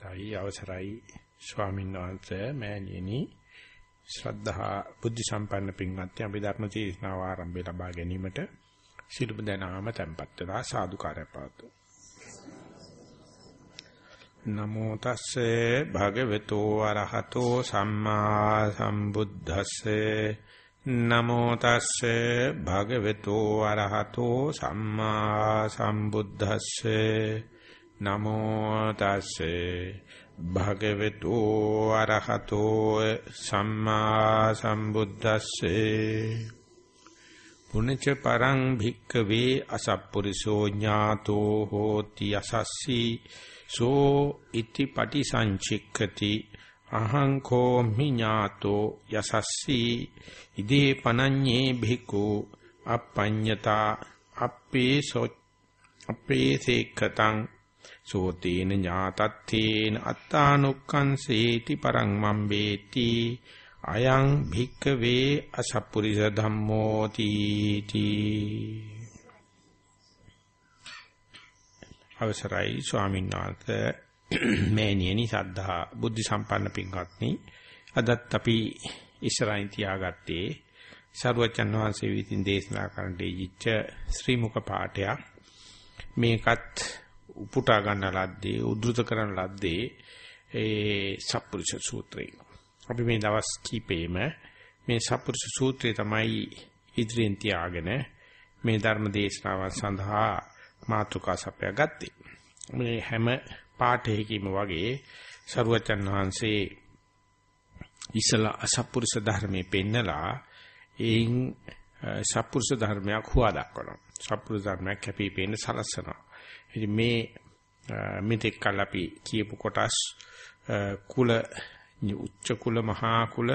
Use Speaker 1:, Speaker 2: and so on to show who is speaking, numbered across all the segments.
Speaker 1: තයි අවසරයි ස්වාමීන් වහන්සේ මෑණියනි. ශ්‍රද්ධා බුද්ධ සම්පන්න පින්වත්නි අපි ධර්ම දේශනාව ආරම්භය ලබා ගැනීමට සිළුම දනාම tempත් වෙලා සාදුකාරය පවතු නමෝ තස්සේ භගවතු වරහතෝ සම්මා සම්බුද්දස්සේ. නමෝ තස්සේ භගවතු වරහතෝ සම්මා සම්බුද්දස්සේ. නමෝ තස්සේ භගවතු අරහතෝ සම්මා සම්බුද්දස්සේ පුනච පරං භික්කවේ අසප්පුරිසෝ ඥාතෝ හෝති අසස්සී සෝ ඉති පටිසංචික්ඛති අහං කෝමි ඥාතෝ යසස්සී ඉදේ පනඤ්ඤේ භික්ඛු අපඤ්ඤතා අප්පේ සෝ අපේ සේක්ඛතං සෝතේන ඥාතත්තේන අත්තානුක්ඛංසේති පරං මම්බේති අයං භික්කවේ අසප්පුරිස ධම්මෝ තීති අවසරයි ස්වාමීන් වහන්සේ. මේනියනි සද්ධා බුද්ධ සම්පන්න පින්වත්නි. අදත් අපි ඉස්සරහින් තියාගත්තේ සරුවචන් වහන්සේ විසින් දේශනා කරන්න දීච්ච ශ්‍රී මුඛ පාඨයක්. මේකත් උපුටා ගන්න ලද්දේ උද්දෘත කරන ලද්දේ ඒ සප්පුරුෂ සූත්‍රය. අපි මේ දවස් කීපෙම මේ සප්පුරුෂ සූත්‍රය තමයි ඉදිරියෙන් තියාගෙන මේ ධර්ම දේශනාව සඳහා මාතෘකා සපයා ගත්තේ. මේ හැම පාඨයකින්ම වගේ සරුවචන් වහන්සේ ඉසලා අසප්පුරුෂ ධර්මයේ පෙන්නලා එයින් සප්පුරුෂ ධර්මයක් හුවා දක්වනවා. සප්පුරුෂ ධර්මයක් කැපී පෙනෙන සලස්සනවා. ඉතින් මේ මෙතෙක් කල් අපි කියපු කොටස් කුල උච්ච කුල මහා කුල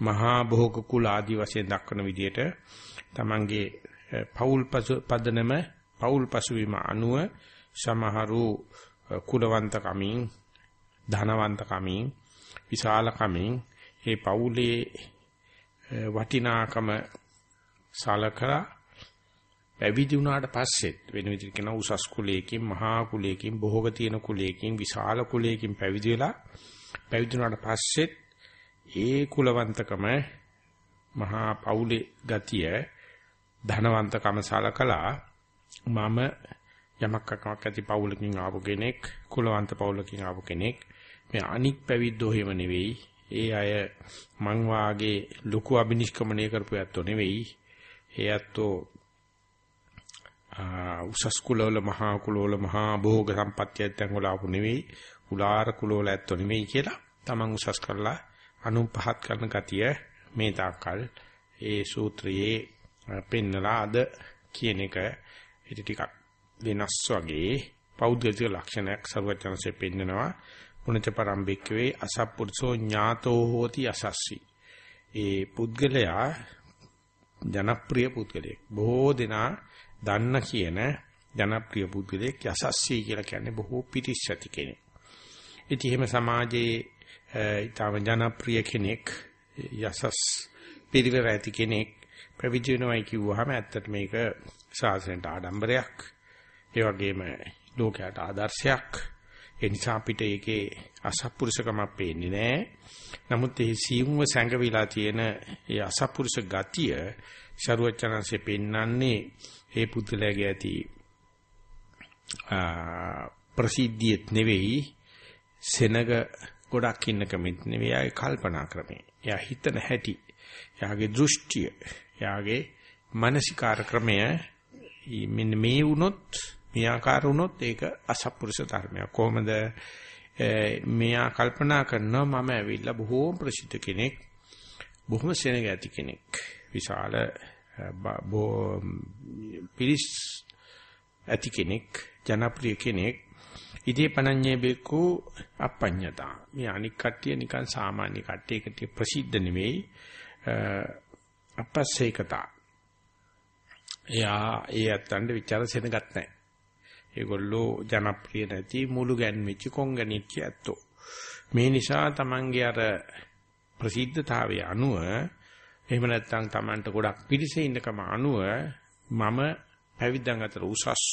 Speaker 1: මහා භෝග කුල ආදී වශයෙන් දක්වන විදිහට තමන්ගේ පෞල් පදනම පෞල් පසුවීම අනුව සමහරු කුලවන්ත කමින් ධනවන්ත කමින් විශාල කමින් මේ පෞලේ වටිනාකම සලකලා පැවිදි වුණාට පස්සෙත් වෙන විදිහට කියන උසස් කුලයකින් මහා කුලයකින් බොහෝග තියෙන කුලයකින් විශාල කුලයකින් පැවිදි වෙලා පැවිදි වුණාට පස්සෙත් ඒ කුලවන්තකම මහා පෞලේ ගතිය ධනවන්තකම සලකලා මම යමක් කමක් ඇති පෞලකින් ආපු කෙනෙක් කුලවන්ත පෞලකින් ආපු කෙනෙක්. මේ අනික් පැවිද්දෝ එහෙම නෙවෙයි. ඒ අය මං වාගේ ලොකු අබිනිෂ්ක්‍මණය කරපු ඇත්තෝ නෙවෙයි. ඒ ඇත්තෝ උසස් කුලවල මහා කුලවල මහා භෝග සම්පත්තිය ඇත්තන් වල ආපු නෙවෙයි. උලාර කුලවල ඇත්තෝ නෙවෙයි කියලා තමන් උසස් කරලා අනුන් පහත් කරන ගතිය මේ තාක්කල් ඒ සූත්‍රයේ පෙන්නලා අද කියන එක. ඉති ටිකක් වෙනස් වගේ පෞද්ගලික ලක්ෂණයක් සර්වඥාන්සේ පෙන්නනවා. උනත පරම්පිකවේ අසප්පුරුෂෝ ඥාතෝ හෝති අසස්සි. ඒ පුද්ගලයා ජනප්‍රිය පුද්ගලයෙක්. බොහෝ දෙනා දන්න කියන ජනප්‍රිය පුද්ගලයෙක් යසස්සී කියලා කියන්නේ බොහෝ පිටිස් ඇති කෙනෙක්. ඉතින් එහෙම සමාජයේ ඊටම ජනප්‍රිය කෙනෙක් යසස් පිරිවර ඇති කෙනෙක් පැවිදි වෙනවයි කිව්වහම ඇත්තට මේක සාසනයට ආඩම්බරයක්. ඒ වගේම ලෝකයට ආදර්ශයක්. ඒ නිසා අපිට ඒකේ අසත්පුරුෂකමක් පේන්නේ නැහැ. නමුත් ඒ සියුම්ව සැඟවිලා තියෙන ඒ අසත්පුරුෂ ගතිය ශරුවචනanse පෙන්වන්නේ ඒ පුද්ගලයාගේ ඇති ප්‍රසිද්ධියත් නෙවෙයි සෙනග ගොඩක් ඉන්න කමෙත් නෙවෙයි ආයේ කල්පනා ක්‍රමය. එයා හිතන හැටි, එයාගේ දෘෂ්ටිය, එයාගේ මානසිකාර ක්‍රමය මෙන්න මේ වුණොත්, මේ ආකාර වුණොත් ඒක අසත්පුරුෂ ධර්මයක්. කොහොමද මෙයා කල්පනා කරනවා මම ඇවිල්ලා බොහෝම ප්‍රසිද්ධ කෙනෙක්, බොහොම සෙනග ඇති කෙනෙක්. විශාල පිරිස් ඇති කෙනෙක් ජනප්‍රිය කෙනෙක් ඉදී පණඤ්ඤේ බෙකු අපඤ්ඤතා. මේ අනික් කට්ටිය නිකන් සාමාන්‍ය කට්ටියකට ප්‍රසිද්ධ නෙවෙයි. අපස්සේකතා. එයා ඒ අතන්ට ਵਿਚාර සෙනගත් නැහැ. ඒගොල්ලෝ ජනප්‍රිය නැති මුළු ගැන්විච්ච කොංගණිච්ච ඇත්තෝ මේ නිසා Tamange අර ප්‍රසිද්ධතාවය අනුව එහෙම නැත්නම් Tamanට ගොඩක් පිරිසේ ඉන්නකම අනුව මම පැවිද්දන් අතර උසස්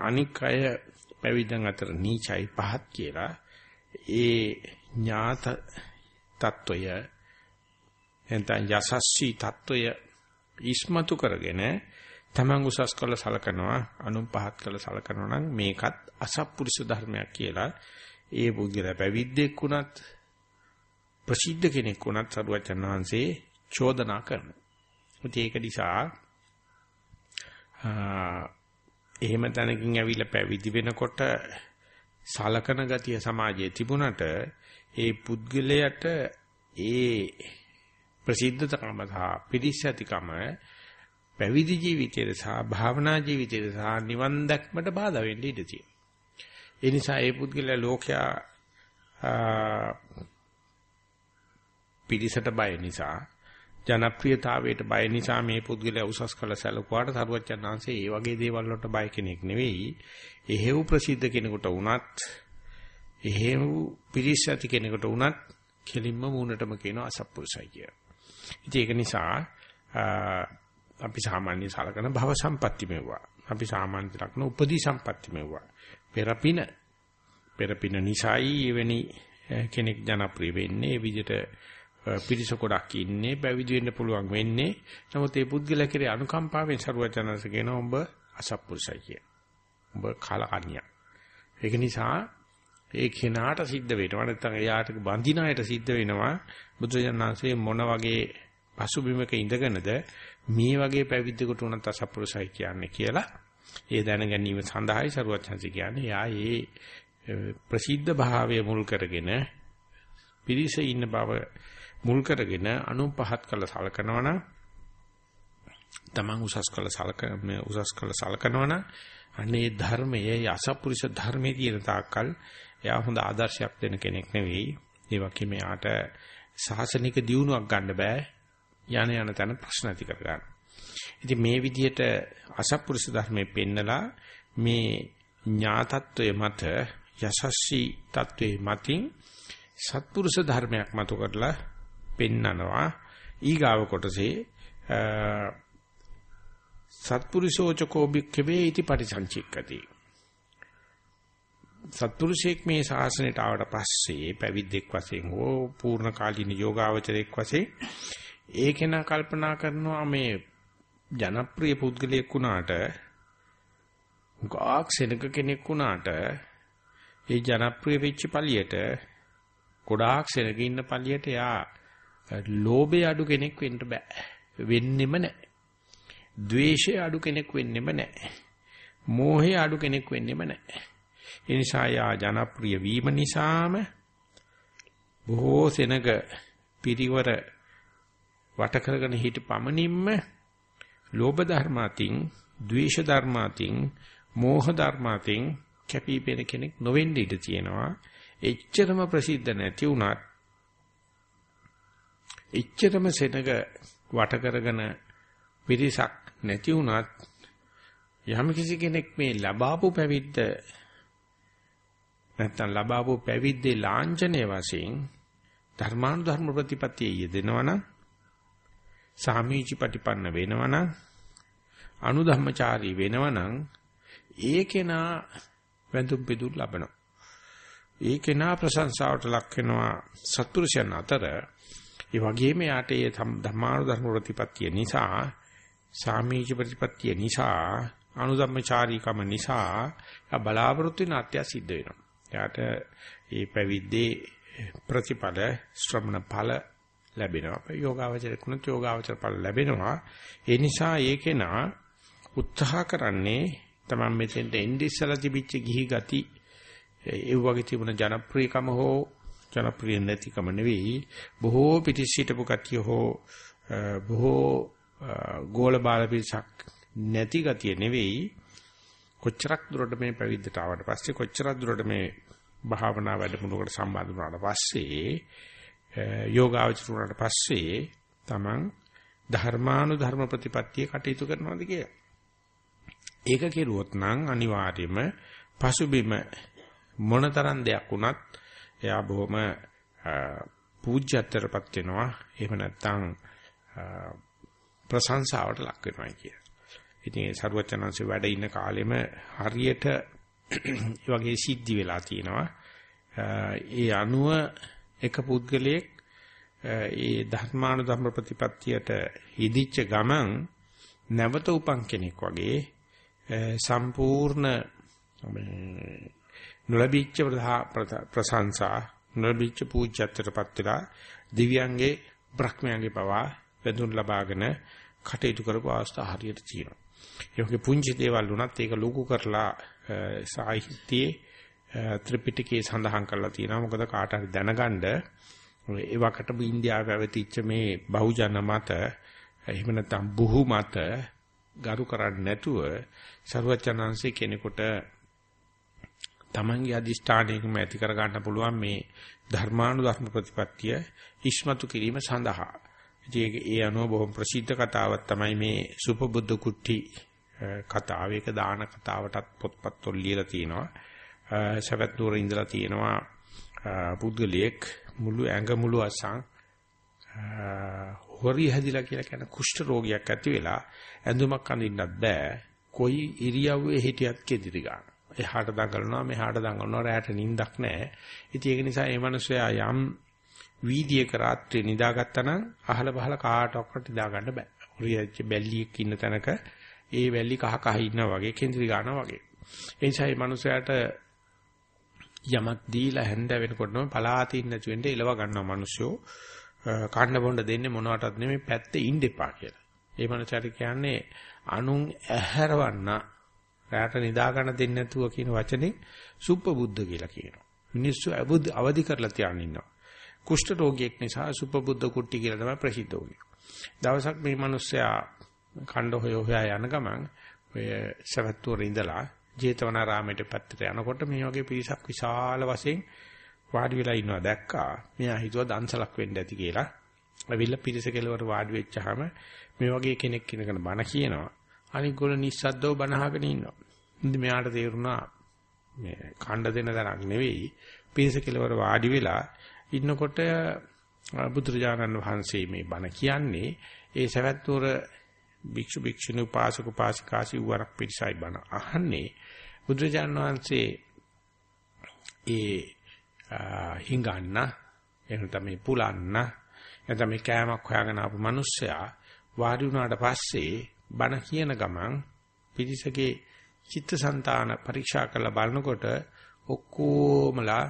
Speaker 1: අනික් අය පැවිද්දන් අතර නීචයි පහත් කියලා ඒ ඥාත తত্ত্বය එතන යසස්සී తত্ত্বය ඉස්මතු කරගෙන තමන් උසස් කළ සලකනවා අනුන් පහත් කළ සලකනවා නම් මේකත් අසත්පුරුෂ ධර්මයක් කියලා ඒ පුද්ගලයා පැවිද්දෙක් වුණත් ප්‍රසිද්ධ කෙනෙක් වුණත් සරුවචන් වහන්සේ චෝදනා කරනවා. ඒක නිසා එහෙම තැනකින් ඇවිල්ලා පැවිදි වෙනකොට සලකන ගතිය සමාජයේ තිබුණට ඒ පුද්ගලයාට ඒ ප්‍රසිද්ධතකම සහ පිරිසතිකම පැවිදි ජීවිතයේ සහ භාවනා ජීවිතයේ සහ නිවන් දැක්මට බාධා වෙන්න ඉඩ තියෙනවා. ඒ නිසා ඒ පුද්ගලයා ලෝකයා පිරිසට බය නිසා ජනප්‍රියතාවයට බය නිසා මේ පුද්ගලයා උසස් කළ සැලකුවාට සරුවච්චන්හන්සේ ඒ වගේ දේවල් වලට බය කෙනෙක් නෙවෙයි. එහෙව් ප්‍රසිද්ධ කෙනෙකුට වුණත් එහෙව් පිරිස ඇති කෙනෙකුට වුණත් කෙලින්ම මූණටම කියනවා අසත්පුරුසයි කිය. ඉතින් ඒක නිසා අපි සාමාන්‍ය සලකන භව සම්පatti මෙවුවා. අපි සාමාන්‍ය ලක්න උපදී සම්පatti මෙවුවා. පෙරපින පෙරපින නිසායි එවැනි කෙනෙක් ජනප්‍රිය වෙන්නේ. ඒ විදිහට පිරිස ගොඩක් ඉන්නේ පැවිදි වෙන්න පුළුවන් වෙන්නේ. නමුත් මේ පුද්ගලයා කෙරේ අනුකම්පාවෙන් සරුවචනanse කියනවා ඔබ අසත්පුරුසයි කිය. ඔබ කාලකන්‍යා. ඒක නිසා ඒ කෙනාට සිද්ධ වෙනවා නැත්නම් එයාට බඳින අයට සිද්ධ වෙනවා බුදුජානනාංශයේ මොන වගේ පසුබිමක ඉඳගෙනද මේ වගේ පැවිද්දෙකුට උනත් අසත්පුරුසයි කියන්නේ කියලා ඒ දැන ගැනීම සඳහායි සරුවචනanse කියන්නේ යා ඒ ප්‍රසිද්ධ භාවය මුල් කරගෙන පිරිස ඉන්න බව මුල් කරගෙන අනු පහත් කළ සලකනවා නම් තමන් උසස් කළ සලක මේ උසස් කළ සලකනවා නම් අනේ ධර්මයේ යසපුරුෂ ධර්මයේ තියෙන තාක්කල් එයා හොඳ ආදර්ශයක් දෙන කෙනෙක් නෙවෙයි ඒ වගේ මෙයාට සාසනික දියුණුවක් ගන්න බෑ යන යන තැන ප්‍රශ්න ඇති කර ගන්න. ඉතින් මේ විදිහට අසපුරුෂ ධර්මයේ පෙන්නලා මේ ඥාතත්වයේ මත යසස්සී තත්වයේ මතින් සත්පුරුෂ ධර්මයක් මතු කරලා පෙන්නනවා. ඊගාව කොටසේ සත්පුරුෂෝචකෝ භික්ඛවේ इति පරිසංචික්කති සත්පුරුෂයෙක් මේ ශාසනයට ආවට පස්සේ පැවිද්දෙක් වශයෙන් හෝ පූර්ණ කාලීන යෝගාවචරයෙක් වශයෙන් ඒකේන කල්පනා කරනවා මේ ජනප්‍රිය පුද්ගලයෙක් වුණාට ගාක් සෙනක කෙනෙක් වුණාට ඒ ජනප්‍රිය වෙච්ච පළියට ගොඩාක් සෙනක ඉන්න පළියට යා ලෝභය අඩු කෙනෙක් වෙන්න බෑ. වෙන්නෙම නැහැ. ද්වේෂය අඩු කෙනෙක් වෙන්නෙම නැහැ. මෝහය අඩු කෙනෙක් වෙන්නෙම නැහැ. ඒ නිසා යා ජනප්‍රිය වීම නිසාම බොහෝ සෙනග පිරිවර වට කරගෙන හිට පමණින්ම ලෝභ ධර්මාතින්, ද්වේෂ ධර්මාතින්, මෝහ ධර්මාතින් කැපී පෙනෙන කෙනෙක් නොවෙන්න ඉඩ තියෙනවා. එච්චරම ප්‍රසිද්ධ නැති වුණත් එච්චරම සෙනග වට කරගෙන පිරිසක් නැති වුණත් යම් කිසි කෙනෙක් මේ ලබාපු පැවිද්ද නැත්තම් ලබාපු පැවිද්දේ ලාංඡනයේ වශයෙන් ධර්මානුධර්ම ප්‍රතිපත්තිය යෙදෙනවනම් සාමීචි පටිපන්න වෙනවනම් අනුධම්මචාරී වෙනවනම් ඒකේනා වැඳුම් පිදුම් ලබනවා. ඒකේනා ප්‍රශංසාවට ලක් වෙනවා සත්පුරුෂයන් අතර. ඒ වගේම යාට ඒ ධර්මානු ධර්ම ප්‍රතිපත්තිය නිසා සාමීච ප්‍රතිපත්තිය නිසා අනුධම්මචාරීකම නිසා බලාපොරොත්තු වෙන අත්‍ය සිද්ධ වෙනවා. යාට ඒ පැවිද්දේ ප්‍රතිපල ශ්‍රමණ ඵල ලැබෙනවා. යෝගාවචර කුණත් යෝගාවචර ඵල ලැබෙනවා. ඒ නිසා ඒකේනා උත්සාහ කරන්නේ තමන් මෙතෙන්ට එන්නේ ඉස්සලා තිබිච්ච ගිහි ගති ඒ වගේ තිබුණ ජනප්‍රියකම හෝ ජනප්‍රිය නැතිකම නෙවෙයි බොහෝ පිටිස් හිටපු කතිය හෝ බොහෝ ගෝල බාල පිරිසක් නැති ගතිය නෙවෙයි කොච්චරක් දුරට මේ පැවිද්දට ආවට පස්සේ කොච්චරක් දුරට මේ භාවනා වැඩමුළුවකට සම්බන්ධ වුණාට පස්සේ යෝගාචර වුණාට පස්සේ තමන් ධර්මානු ධර්ම ප්‍රතිපත්තිය කටයුතු කරනවාද කියලා. ඒක කෙරුවොත් නම් අනිවාර්යයෙන්ම පසුබිම මොනතරම් දෙයක් වුණත් එයා බොහොම පූජ්‍යත්වයටපත් වෙනවා. එහෙම නැත්නම් ප්‍රශංසාවට ලක් වෙනවා කිය. ඉතින් ඒ සරුවචනංශ වැඩ ඉන්න කාලෙම හරියට වගේ සිද්ධි වෙලා තියෙනවා. ඒ අනුව එක පුද්ගලයෙක් ඒ ධර්මානු ධම්ම ප්‍රතිපත්තියට හිදිච්ච ගමන් නැවත උපන් කෙනෙක් වගේ සම්පූර්ණ නොලැබිච්ච ප්‍රශංසා නොලැබිච්ච පූජ්‍යත්වයටපත් වෙලා දිව්‍යංගේ බ්‍රහ්මයන්ගේ පවා වැඳුම් ලබාගෙන කටයුතු කරපු අවස්ථා හරියට තියෙනවා. ඒ වගේ පුංචි දේවල් වුණත් ඒක ලොකු කරලා සාහිත්‍යයේ ත්‍රිපිටකයේ සඳහන් කරලා තියෙනවා. මොකද කාට හරි දැනගන්න ඒ වකට ඉන්දියාව පැවතිච්ච මේ බහුජන මත එහෙම නැත්නම් බුහු මත ගරු කරන්නේ නැතුව ਸਰවචනංශේ කෙනෙකුට තමන්ගේ අදිෂ්ඨානයකම ඇති කර ගන්න පුළුවන් මේ ධර්මානුධර්ම ප්‍රතිපත්තිය ඉස්මතු කිරීම සඳහා. ඉතින් ඒ අනුව බොහොම ප්‍රසිද්ධ කතාවක් තමයි මේ සුපබුද්ධ කුට්ටි කතාව. ඒක දාන කතාවටත් පොත්පත් වල ලියලා තියෙනවා. සවැත් නුවර ඉඳලා තියෙනවා පුද්ගලයෙක් මුළු ඇඟ මුළු අසං හොරි හැදිලා කියලා කියන කුෂ්ඨ රෝගයක් ඇති වෙලා ඇඳුමක් අඳින්නත් බෑ. කොයි ඉරියව්වේ හිටියත් කෙදිරි ගන්න. එහාට දඟලනවා මෙහාට දඟලනවා රැට නිින්දක් නැහැ. ඉතින් ඒක නිසා මේ මිනිස්සයා යම් වීදියේක රාත්‍රියේ නිදාගත්තා නම් අහල බහල කාටවත් නිදා ගන්න බෑ. හොරියච්ච බැල්ලියක් ඉන්න තැනක ඒ වැල්ලි කහ කහ ඉන්නා වගේ කේන්ද්‍රී ගන්නවා වගේ. ඒ නිසා මේ මිනිස්සයාට යමක් දීලා හැන්ද වෙනකොටම පලාතින් නැති වෙන්න ඉලව ගන්නවා මිනිස්සු. කන්න බොන්න දෙන්නේ මොනවටත් නෙමෙයි පැත්තේ ඉන්න එපා කියලා. ඒ මනසට කියන්නේ අනුන් ඇහැරවන්න රැට නිදා ගන්න දෙන්නේ නැතුව කියන වචනේ සුප්පබුද්ධ කියලා කියනවා. මිනිස්සු අවදි කරලා තියන් ඉන්නවා. කුෂ්ඨ රෝගියෙක් නිසා සුප්පබුද්ධ කුට්ටි කියලා තමයි ප්‍රසිද්ධ වුනේ. දවසක් මේ මිනිස්සයා කණ්ඩ හොය හොයා යන ගමන් ඔය සවැත්තුවර ඉඳලා ජේතවනාරාමයට පැත්තට යනකොට මේ වගේ පිරිසක් විශාල වශයෙන් වාඩි වෙලා ඉන්නවා දැක්කා. මෙයා හිතුවා දන්සලක් වෙන්න ඇති කියලා. ඇවිල්ලා පිරිස කෙලවර වාඩි වෙච්චාම මේ වගේ කෙනෙක් ඉනකන බණ කියනවා. අනික ගොල්ලෝ නිස්සද්දව බණ අහගෙන ඉන්නවා. ඉතින් මෙයාට තේරුණා මේ ඛණ්ඩ දෙන තරක් නෙවෙයි පිරිස කෙලවර වාඩි වෙලා ඉන්නකොට බුදුරජාණන් වහන්සේ මේ බණ කියන්නේ ඒ සවැත්තුවර භික්ෂු භික්ෂුණී උපාසක උපාසිකාසි වරක් පිරිසයි බණ අහන්නේ බුදුරජාණන් වහන්සේ ඒ හිඟන්න එහෙම තමයි පුලන්න එතන මේ කෑමක් හොයාගෙන ආපු මිනිස්සයා වාඩි වුණාට පස්සේ බණ කියන ගමන් පිරිසගේ චිත්තසංතාන පරීක්ෂා කරලා බලනකොට ඔක්කොමලා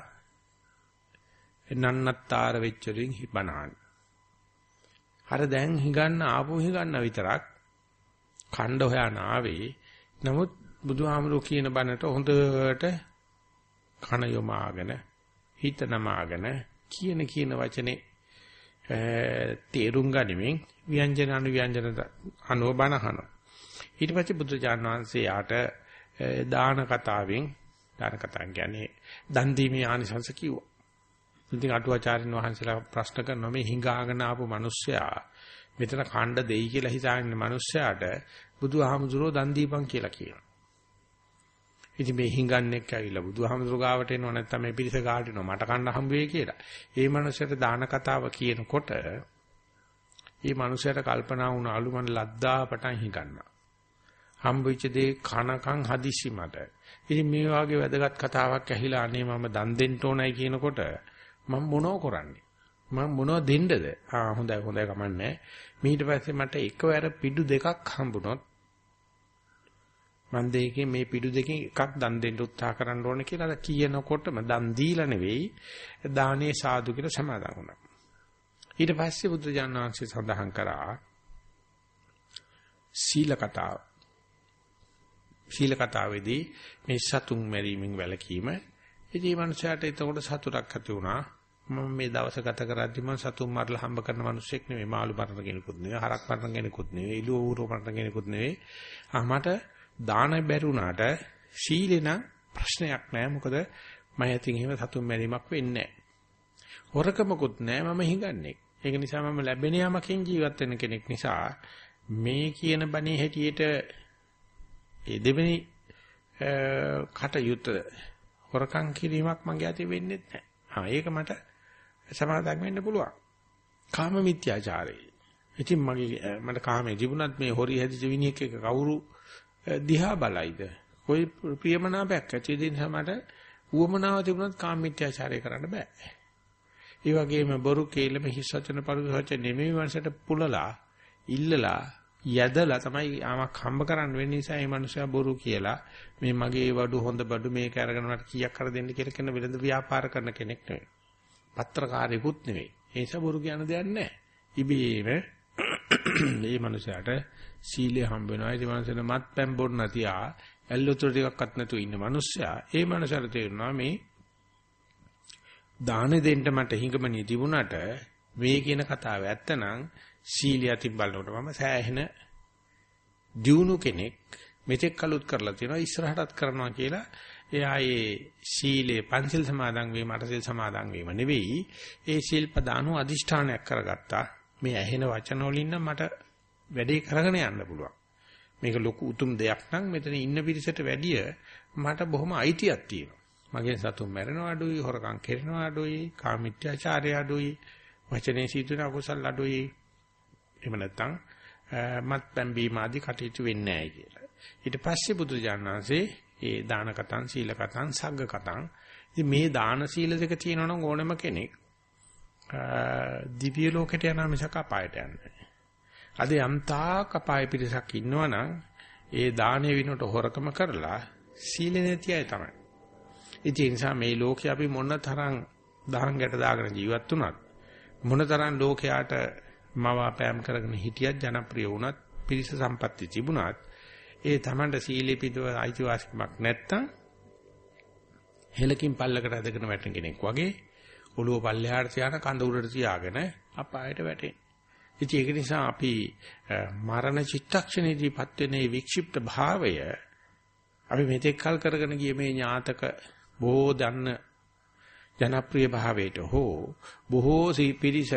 Speaker 1: නන්නත්තර වෙච්චරින් බණාන. අර දැන් හිගන්න ආපු හිගන්න විතරක් ඛණ්ඩ හොයන ආවේ. නමුත් බුදුහාමුදුරුවෝ කියන බණට හොඳට කන යොමාගෙන හිත නමාගෙන කියන කියන වචනේ තේරුම් ගනිමින් ව්‍යංජන අනු ව්‍යංජන අනුව බණහන. ඊට පස්සේ බුදුචාන් වහන්සේ යාට දාන කතාවෙන් දාන කතාව කියන්නේ දන් දීමේ ආනිසංස කිව්වා. ඉතින් අටුවාචාරින් වහන්සේලා ප්‍රශ්න කරනවා මේ හිඟාගෙන ආපු මිනිස්සයා මෙතන ඛණ්ඩ දෙයි කියලා හිතාගෙන මිනිස්සයාට බුදුහාමුදුරුවෝ දන් දීපන් කියලා කියනවා. ඉතින් මේ හිඟන්නේක් ඇවිල්ලා බුදුහාමුදුරු ගාවට එනවා නැත්නම් මේ පිරිස ගාවට එනවා මට කන්න හම්බ වෙයි කියලා. ඒ මනුස්සයට දාන කතාව කියනකොට මේ මනුස්සයට කල්පනා වුණාලු මන් ලද්දා පටන් හිඟන්නා. හම්බෙච්ච දේ කනකම් හදිසි මට. ඉතින් මේ වගේ වැදගත් කතාවක් ඇහිලා අනේ මම දන් දෙන්න ඕනයි කියනකොට මම මොනව කරන්නේ? මම මොනව දෙන්නද? ආ හොඳයි හොඳයි කමන්නේ. ඊට පස්සේ මට එකවර පිඩු දෙකක් හම්බුනොත් මන් දෙකේ මේ පිටු දෙකෙන් එකක් දන් දෙන්න උත්සාහ කරන්න ඕනේ කියලා කියනකොටම දන් දීලා නෙවෙයි දානේ සාදු කියලා සමාදන් වුණා. ඊට පස්සේ බුදු ජානනාංශය සඳහන් කරා සීල කතාව. සීල කතාවේදී මේ සතුන් මැරීමෙන් වැළකීම ඉතින් මනුස්සයාට එතකොට සතුටක් ඇති වුණා. මම මේ දවස ගත කරද්දී මම සතුන් මරලා හම්බ කරන මිනිස්සෙක් නෙවෙයි මාළු මරන කෙනෙකුත් නෙවෙයි හරක් මරන කෙනෙකුත් නෙවෙයි ඉලුව ඌරෝ මරන කෙනෙකුත් නෙවෙයි. ආ මට දාන බැරුණාට සීලේ නම් ප්‍රශ්නයක් නෑ මොකද මම ඇතින් එහෙම සතුන් මැරීමක් වෙන්නේ නෑ. හොරකමකුත් නෑ මම හිඟන්නේ. ඒක නිසා මම ලැබෙන යමකින් ජීවත් වෙන කෙනෙක් නිසා මේ කියන බණේ හැටියට ඒ දෙවෙනි කටයුත්ත හොරකම් කිරීමක් මගේ අතේ වෙන්නේ නැහැ. ආ ඒක මට සමාදම් වෙන්න පුළුවන්. කාම මිත්‍යාචාරය. ඉතින් මගේ මට කාමයේ ජීුණත් මේ හොරි හැදිච්ච විනියෙක් එක කවුරු දිහා බලයිද? કોઈ ප්‍රියමනාපයක් ඇති දෙන සමට උවමනාව තිබුණොත් කාමීත්‍යාචාරය කරන්න බෑ. ඒ වගේම බොරු කේලම හිස් වචන පරිවචන නෙමෙයි මනසට පුලලා ඉල්ලලා යදලා තමයි ආමක් හම්බ කරන්න වෙන නිසා මේ මනුස්සයා බොරු කියලා මේ මගේ වඩු හොඳ බඩු මේක අරගෙන මට කීයක් කර දෙන්න කියලා කියන වෙළඳ ව්‍යාපාර කරන කෙනෙක් නෙවෙයි. පත්‍රකාරයෙකුත් නෙවෙයි. ඒ නිසා බොරු කියන දෙයක් නැහැ. ඉබේම මේ මනුස්සයාට සීලය හම්බ වෙනවා. ඒ මනුස්සයාට මත්පැන් බොන්න තියා ඇල්ලුතුර ටිකක්වත් නැතුව ඉන්න මනුස්සයා ඒ මනුස්සයාට තේරෙනවා මේ දාන දෙන්න මට හිඟමනිය තිබුණාට මේ කියන කතාව ඇත්තනම් සීලිය අතින් බලනකොට මම සෑහෙන දියුණු කෙනෙක් මෙතෙක් කලුත් කරලා තියෙනවා ඉස්සරහටත් කරනවා කියලා. එයා ඒ සීලේ පංචිල් සමාදන් වීම අටසිල් සමාදන් වීම නෙවෙයි. ඒ ශිල්ප දානු අදිෂ්ඨානයක් කරගත්තා. මේ ඇහෙන වචන වලින් නම් මට වැඩේ කරගෙන යන්න පුළුවන්. මේක ලොකු උතුම් දෙයක් නම් මෙතන ඉන්න පිරිසට වැඩිය මට බොහොම අයිතියක් තියෙනවා. මගෙන් සතුන් මැරෙනවා අඩුයි හොරකම් කරනවා අඩුයි කාමීත්‍යාචාරය අඩුයි වචනේ සිදුන අකුසල් අඩුයි එහෙම නැත්නම් මත් බැම්බීම ආදී කටයුතු වෙන්නේ නැහැ කියලා. ඊට පස්සේ බුදු ජානනාංශේ ඒ දාන කතං සීල කතං සග්ග කතං ඉතින් මේ දාන සීල දෙක තියෙනවනම් ඕනම කෙනෙක් දිව්‍ය ලෝකයට යනවා මිසක අපායට යන්නේ අද යම්තා කපාය පිරිසක් ඉන්නවනම් ඒ දානේ විනෝට හොරකම කරලා සීල නැති අය තමයි. ඒ නිසා මේ ලෝකේ අපි මොන තරම් දහං ගැට දාගෙන ජීවත් වුණත් මොන තරම් ලෝකයාට මවාපෑම් කරගෙන හිටියත් ජනප්‍රිය වුණත් පිරිස සම්පatti තිබුණත් ඒ Tamanda සීලී පිටව අයිතිවාසිකමක් නැත්තම් හෙලකින් පල්ලකට ඇදගෙන වැටෙන කෙනෙක් වගේ ඔළුව පල්ලෙහාට තියාන කඳ උඩට තියාගෙන අපායට වැටෙන. ඉතින් ඒක නිසා අපි මරණ චිත්තක්ෂණයේදීපත් වෙන මේ වික්ෂිප්ත භාවය අපි මෙතෙක් කල් කරගෙන ගිය මේ ඥාතක බොහෝ දන්න ජනප්‍රිය භාවයට හෝ බොහෝ පිරිස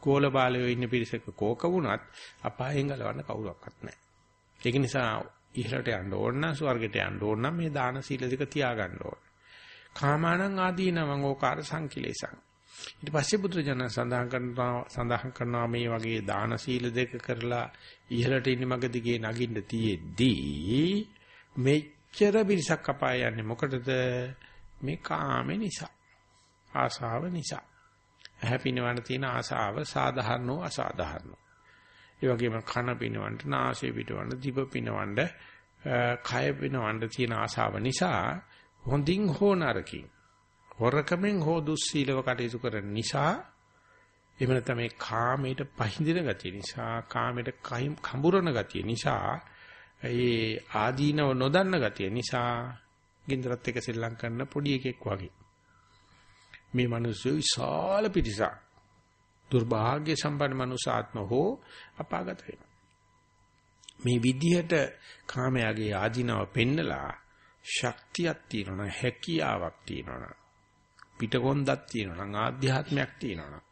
Speaker 1: කෝල බාලයෝ ඉන්න පිරිසක කෝක වුණත් අපායෙන් ගලවන්න කවුරක්වත් නැහැ. ඒක නිසා ඉහළට යන්න ඕන නම් ස්වර්ගයට යන්න ඕන නම් මේ දාන සීල දෙක තියාගන්න ඕන. කාමානං ආදීනවං ඕකාර සංකිලේසං. ඊට පස්සේ බුදුරජාණන් සඳහන් කරනවා සඳහන් කරනවා මේ වගේ දාන සීල දෙක කරලා ඉහළට ඉන්න මග දිගේ නගින්න තියේදී මෙච්චර පිරිසක් අපාය යන්නේ මොකටද? මේ කාමේ නිසා. ආසාව නිසා. හැපිනවන්න තියෙන ආසාව සාධාරණෝ අසාධාරණෝ. ඒ වගේම කන පිනවන්න, නාසය පිටවන්න, දිව පිනවන්න, කය පිනවන්න තියෙන ආසාව නිසා හොඳින් හෝ නරකින් හොරකමෙන් හෝ දුස්සීලව කටයුතු කරන නිසා එහෙම නැත්නම් මේ කාමයට පහඳින ගතිය නිසා කාමයට කඹුරන ගතිය නිසා ඒ ආදීනව නොදන්න ගතිය නිසා ගින්දරත් එක සෙල්ලම් කරන පොඩි එකෙක් වගේ මේ මිනිස්සු විශාල පිටිසක් දුර්භාග්‍ය සම්පන්න මනුසාත්ම හෝ අපාගත වෙනවා. මේ විදිහට කාමයාගේ ආධිනව පෙන්නලා ශක්තියක් තියෙනවා හැකියාවක් තියෙනවා පිටකොන්දක් තියෙනවා ආධ්‍යාත්මයක් තියෙනවා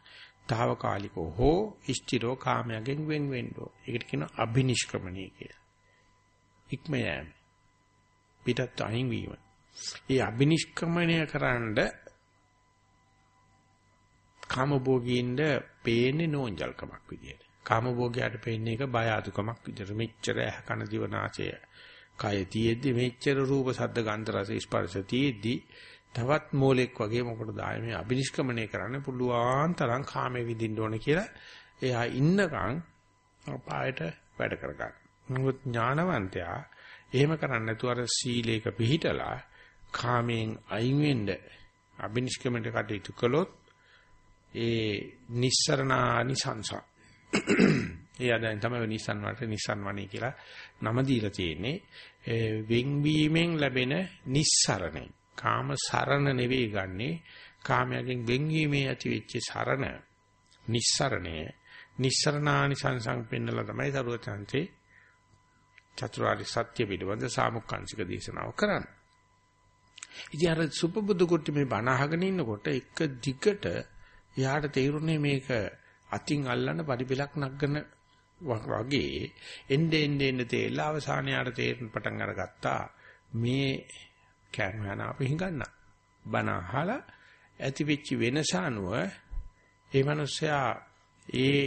Speaker 1: తాවකාලිකව හෝ ඉෂ්ටිරෝ කාමයෙන් වෙන් වෙන්න ඕ. ඒකට කියනවා අභිනිෂ්ක්‍මණී කියලා. ඉක්ම යෑම. පිටත් අයින් වීම. ඒ අභිනිෂ්ක්‍මණය කරන්න කාමභෝගීන්ද පේන්නේ නෝන්ජල්කමක් විදියට. කාමභෝගයට පේන්නේ එක බය අදුකමක් විදියට. මෙච්චර ඇහ කන දිව නාසය කය තියෙද්දි මෙච්චර රූප ශබ්ද ගන්ධ රස ස්පර්ශ තියෙද්දි තවත් මූලෙක් වගේ මොකටද ආයේ මේ අබිනිෂ්ක්‍මණය කරන්න පුළුවන් තරම් කාමයේ විඳින්න ඕන කියලා එයා ඉන්නකම් අපායට වැඩ කරගන්න. නමුත් ඥානවන්තයා එහෙම කරන්නේ නැතුව අර සීලේක පිළිහිටලා කාමයෙන් අයින් වෙන්න අබිනිෂ්ක්‍මණයට කටයුතු කළොත් ඒ නිස්සරණානිසංස. ඒ අදන් තමයි නිස්සන් වලට නිස්සන් වණේ කියලා නම දීලා තියෙන්නේ. වෙන්වීමෙන් ලැබෙන නිස්සරණය. කාම සරණ නෙවෙයි ගන්නෙ. කාමයෙන් වෙන්වීමේ ඇති වෙච්ච සරණ නිස්සරණය. නිස්සරණානිසංසං පෙන්නලා තමයි සරුවචන්සේ චතුරාර්ය සත්‍ය පිළිබඳ සාමුක්කාංශික දේශනාව කරන්නේ. ඉතින් අර සුපබුදු කුට්ටි මේ බණ අහගෙන ඉන්නකොට එක දිගට එයාට තේරුනේ මේක අතින් අල්ලන පරිපලක් නගන වගේ එnde ende ende තේලා අවසානයට තේරෙන පටන් අරගත්තා මේ කෑම අපි හිඟන්න බන අහලා ඇති වෙච්ච වෙනස අනුව ඒ මිනිස්සයා ඒ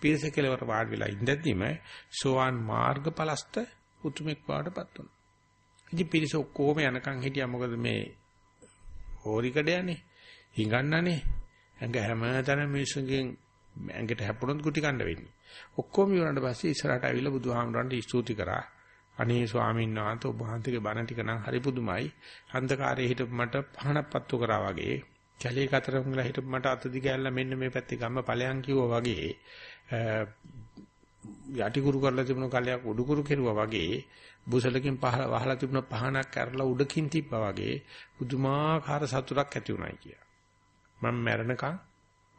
Speaker 1: පිරිස කෙලවර වාඩි වෙලා ඉඳද්දිම සෝවාන් මාර්ගඵලස්ත උතුමෙක් වාටපත් වුණා. ඉතින් පිරිස ඔක්කොම යනකම් හිටියා මොකද මේ හෝරිකඩයනේ. හිඟන්නනේ. ඇඟ හැමතැනම මිනිස්සුන්ගෙන් ඇඟට හැපුණොත් ගුටි කන්න වෙන්නේ. ඔක්කොම ඉවරනට පස්සේ ඉස්සරහට ඇවිල්ලා බුදුහාමුදුරන්ට ස්තුති කරා. අනේ ස්වාමීන් වහන්සේ ඔබ වහන්සේගේ බණ ටික නම් හරි පුදුමයි. අන්ධකාරයේ හිටපු මට පහනක් පත්තු කරා වගේ. කැලේ කතරම් වෙලා හිටපු මට අත දිගැල්ල මෙන්න මේ පැත්තේ ගම්ම ඵලයන් කිව්වා වගේ. යටිකුරු කරලා තිබුණු කලයක් උඩුකුරු කෙරුවා වගේ. බුසලකින් පහල වහලා තිබුණ පහනක් කරලා උඩකින් තිබ්බා වගේ පුදුමාකාර සතුටක් ඇති වුණයි කිය. මම මැරෙනකන්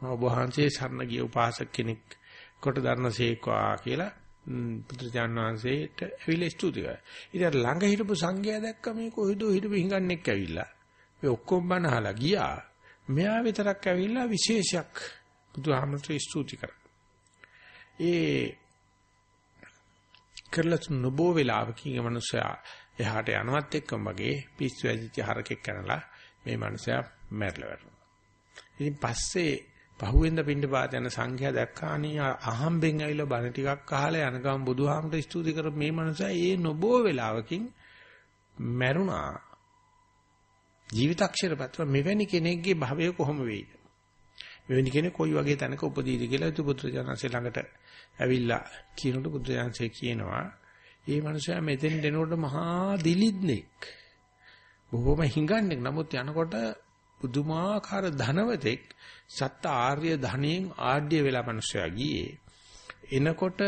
Speaker 1: මම ඔබ වහන්සේ සරණ ගිය උපාසක කෙනෙක් කොට දරනසේකවා කියලා පුත්‍රජාන් වහන්සේට ඇවිල්ලා ස්තුති කරා. ඊට ළඟ හිටපු සංඝයා දැක්ක මේ කොහෙදෝ හිටපු හිඟන්නෙක් ඇවිල්ලා. මේ ඔක්කොම බණ අහලා ගියා. මෙයා විතරක් ඇවිල්ලා විශේෂයක් බුදුහාමරට ස්තුති කරා. ඒ කරලා නොබෝ වෙලාවකින් මනුස්සයා එහාට යනවත් එක්කම වගේ පිස්සු ඇදිච්ච හරකෙක් කරලා මේ මනුස්සයා මැරලා වැටුණා. ඉතින් පස්සේ පහුවෙන්ද පින්න පාත යන සංඛ්‍යා දැක්කානේ අහම්බෙන් ඇවිල්ලා බණ ටිකක් අහලා යන ගමන් බුදුහාමට ස්තුති කර මේ මනුස්සයා ඒ නොබෝ වෙලාවකින් මැරුණා. ජීවිතක්ෂරපත්‍ර මෙවැනි කෙනෙක්ගේ භවය කොහොම වෙයිද? මෙවැනි කෙනෙක් කොයි වගේ තැනක උපදීද කියලා බුදුපුත්‍රයන්සේ ළඟට ඇවිල්ලා කියනකොට බුදුරජාන්සේ කියනවා මේ මනුස්සයා මෙතෙන් දෙනකොට මහා දිලිද්නෙක් බොහොම හිඟන්නේ නමුත් යනකොට පුදුමාකාර ධනවතෙක් සත්ත ආර්ය ධනෙන් ආඩ්‍ය වෙලා මනුස්සයා ගියේ. එනකොට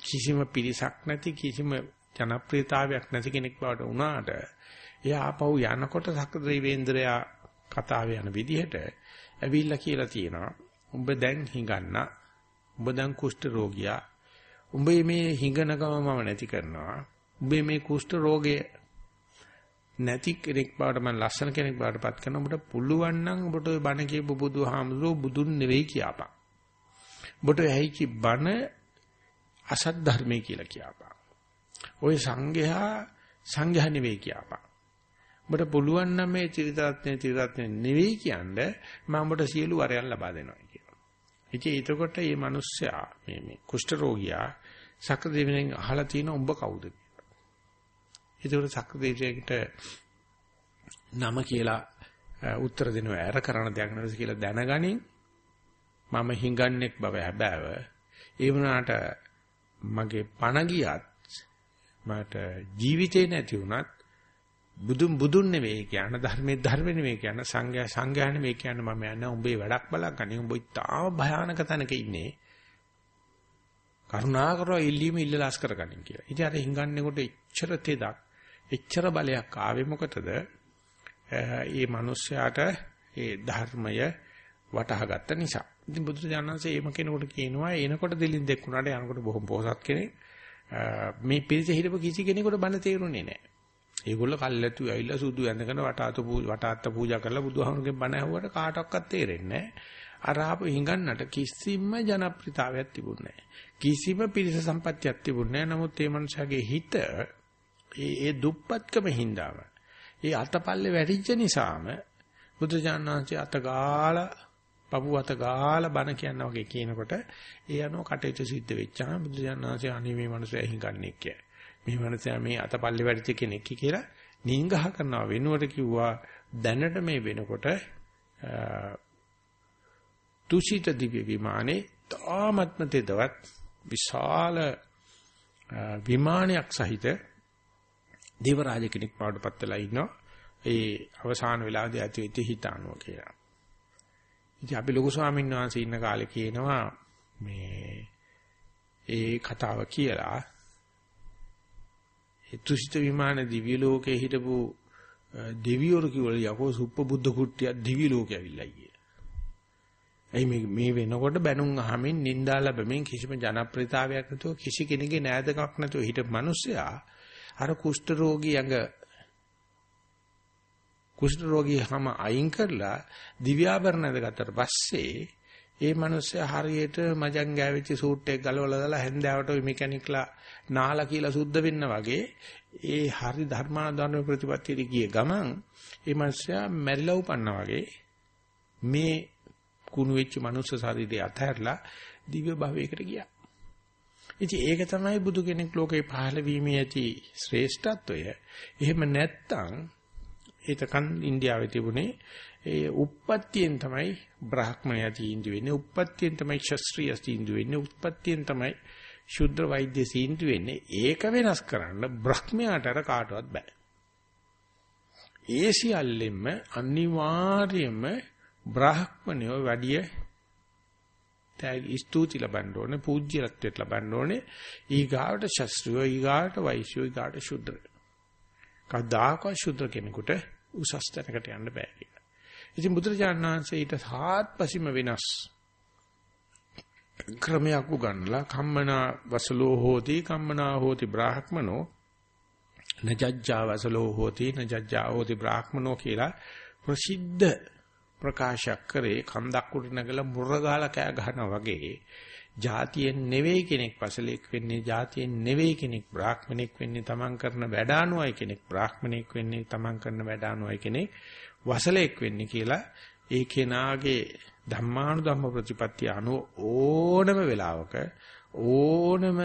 Speaker 1: කිසිම පිරිසක් නැති කිසිම ජනප්‍රියතාවයක් නැති කෙනෙක් බවට වුණාට එයා ආපහු යනකොට සක්‍රදේවේන්ද්‍රයා කතාවේ යන විදිහට ඇවිල්ලා කියලා තියෙනවා. උඹ දැන් හිඟන්නා. උඹ දැන් කුෂ්ඨ රෝගියා. උඹේ මේ හිඟනකම මම නැති කරනවා. උඹේ මේ කුෂ්ඨ රෝගය නැති කෙනෙක් බවට මම ලස්සන කෙනෙක් බවට පත් කරනවා. උඹට පුළුවන් නම් උඹට ওই බණ කියපු බුදුහාමුදුරුවෝ බුදුන් නෙවෙයි කියපන්. උඹට ඇහිච්ච බණ අසත් ධර්මයේ කියලා කියපන්. ওই සංඝයා සංඝයා නෙවෙයි කියපන්. උඹට පුළුවන් නම් මේ ත්‍රිරත්නේ ත්‍රිරත්නේ නෙවෙයි කියන්නේ මම උඹට සියලු වරයන් ලබා දෙනවා. ඉතින් එතකොට මේ මිනිස්සයා මේ මේ කුෂ්ඨ රෝගියා සක්‍රදේවණෙන් අහලා තියෙන උඹ කවුද කියලා. ඒකට සක්‍රදේවයට නම කියලා උත්තර දෙනවා ඇර කරන දෙයක් නෙවෙයි කියලා දැනගනින් මම හිඟන්නේක් බව හැබෑව. ඒ වුණාට මගේ පණ ගියත් මට ජීවිතේ නැති වුණත් බුදුන් බුදුන් නෙවෙයි කියන ධර්මයේ ධර්ම නෙවෙයි කියන සංඝයා සංඝයා නෙවෙයි කියන මම යන්නේ උඹේ වැඩක් බලගන්නේ උඹ ඉතාම භයානක තැනක ඉන්නේ කරුණාකරව ඉල්ලීම ඉල්ලලාස් කරගන්න කියලා. ඉතින් අර හිඟන්නේකොට එච්චර තෙදක් එච්චර බලයක් ආවේ මොකටද? ඒ මිනිස්යාට ඒ ධර්මය වටහා ගත්ත නිසා. ඉතින් බුදුරජාණන්සේ එහෙම කෙනෙකුට කියනවා එනකොට දෙලින් දෙක්ුණාට යනකොට බොහොම පොහසත් කෙනෙක්. මේ පිරිස හිටපු කිසි කෙනෙකුට බණ තේරුනේ නැහැ. ඒගොල්ලෝ කල්ැතු ඇවිල්ලා සුදු ඇඳගෙන වටාත වටාත්ත පූජා කරලා බුදුහාමුදුරගෙන් බණ ඇහුවට කාටවත් තේරෙන්නේ නැහැ. අර ආපු හිඟන්නට කිසිම ජනප්‍රියතාවයක් තිබුණේ නැහැ. කිසිම පිරිස සම්පත්තියක් තිබුණේ නැහැ. නමුත් මේ මනුස්සයාගේ හිත ඒ ඒ දුප්පත්කම හින්දාම ඒ අතපල්ලේ වැටිච්ච නිසාම බුදුජානනාංශයේ අතගාලා පපුව අතගාලා බණ කියන වගේ කියනකොට ඒ අනුව කටයුතු සිද්ධ වෙච්චාම බුදුජානනාංශයේ අනේ මේ මනුස්සයා හිඟන්නේ කියලා. මේ මනසයා මේ අතපල්ලේ වැඩිච්ච කෙනෙක් කියලා නිංගහ කරනවා වෙනුවට කිව්වා දැනට මේ වෙනකොට තුසිත දිව්‍ය විමානේ තාමත්ම තෙදවත් විශාල විමානයක් සහිත දේව රාජ කෙනෙක් පාඩපත් වෙලා ඉන්නවා ඒ අවසාන වෙලාවේදී ඇති වෙච්ච හිතානුව කියලා. ඉතින් අපි ලොකු ස්වාමීන් වහන්සේ ඉන්න කාලේ කියනවා මේ ඒ කතාව කියලා තුසිත විමාන දිව්‍ය ලෝකේ හිටපු දෙවිවරු කිව්වල යකෝ සුප්පබුද්ධ කුට්ටිය දිව්‍ය ලෝකෙ ඇවිල්ලා ගියේ. එයි මේ මේ වෙනකොට බැනුම් අහමින් නිന്ദා ලැබෙමින් කිසිම ජනප්‍රියතාවයක් නැතුව කිසි කෙනෙකුගේ නෑදකමක් නැතුව හිටපු මිනිස්සයා අර කුෂ්ඨ රෝගී යඟ කුෂ්ඨ රෝගී හැම අයින් කරලා දිව්‍යාභරණ ගත්තට පස්සේ ඒ මිනිස්සයා හරියට මජන් ගෑවිච්ච සූට් එක ගලවලා දාලා හැන්දෑවට ওই මෙකැනික්ලා නාලා කියලා සුද්ධ වෙන්න වගේ ඒ හරි ධර්මානුධර්ම ප්‍රතිපත්තියට ගිය ගමන් ඒ මිනිස්සයා මැරිලා උපන්නා වගේ මේ කුණු වෙච්ච මනුස්ස ශරීරය අතහැරලා දිව්‍ය භවයකට ගියා. ඉතින් ඒක තමයි බුදු කෙනෙක් ලෝකේ පහළ වීමේ ඇති ශ්‍රේෂ්ඨත්වය. එහෙම නැත්තම් ඒතකන් ඉන්දියාවේ තිබුණේ ඒ උප්පත්තියෙන් තමයි බ්‍රාහ්මණයා තීන්දුව වෙන්නේ. උප්පත්තියෙන් තමයි ශාස්ත්‍රීය තීන්දුව වෙන්නේ. උප්පත්තියෙන් තමයි ශුද්ධ වෛද්‍ය තීන්දුව වෙන්නේ. ඒක වෙනස් කරන්න බ්‍රහ්මයාට අර කාටවත් බෑ. ඒ සියල්ලෙම අනිවාර්යයෙන්ම බ්‍රාහ්මණයෝ වැඩිය තෑගි ස්තුති ලබන්න ඕනේ පූජ්‍යත්වයට ලබන්න ඕනේ ඊගාවට ශස්ත්‍රයෝ ඊගාවට වෛශ්‍යෝ ඊගාවට ශුද්‍ර කවදාකවත් ශුද්‍ර කෙනෙකුට උසස් තැනකට යන්න බෑ කියලා. ඉතින් බුදුරජාණන් වහන්සේ ඊට සාත්පසීම වෙනස් ක්‍රමයක් උගන්ලා කම්මනා වසලෝ හෝති කම්මනා හෝති බ්‍රාහ්මනෝ නජජ්ජා වසලෝ හෝති නජජ්ජා හෝති බ්‍රාහ්මනෝ කියලා ප්‍රසිද්ධ ප්‍රකාශයක් කරේ කන්දක් උඩ නැගලා මුරගාලා කෑ ගහනවා වගේ. જાතියෙන් නෙවෙයි කෙනෙක් වසලෙක් වෙන්නේ જાතියෙන් නෙවෙයි කෙනෙක් බ්‍රාහ්මණෙක් වෙන්නේ තමන් කරන වැඩ අනුවයි කෙනෙක් බ්‍රාහ්මණෙක් වෙන්නේ තමන් කරන වැඩ අනුවයි කෙනෙක් වසලෙක් වෙන්නේ කියලා ඒ කෙනාගේ ධම්මානුධම්ම ප්‍රතිපත්තිය අනුව ඕනම වෙලාවක ඕනම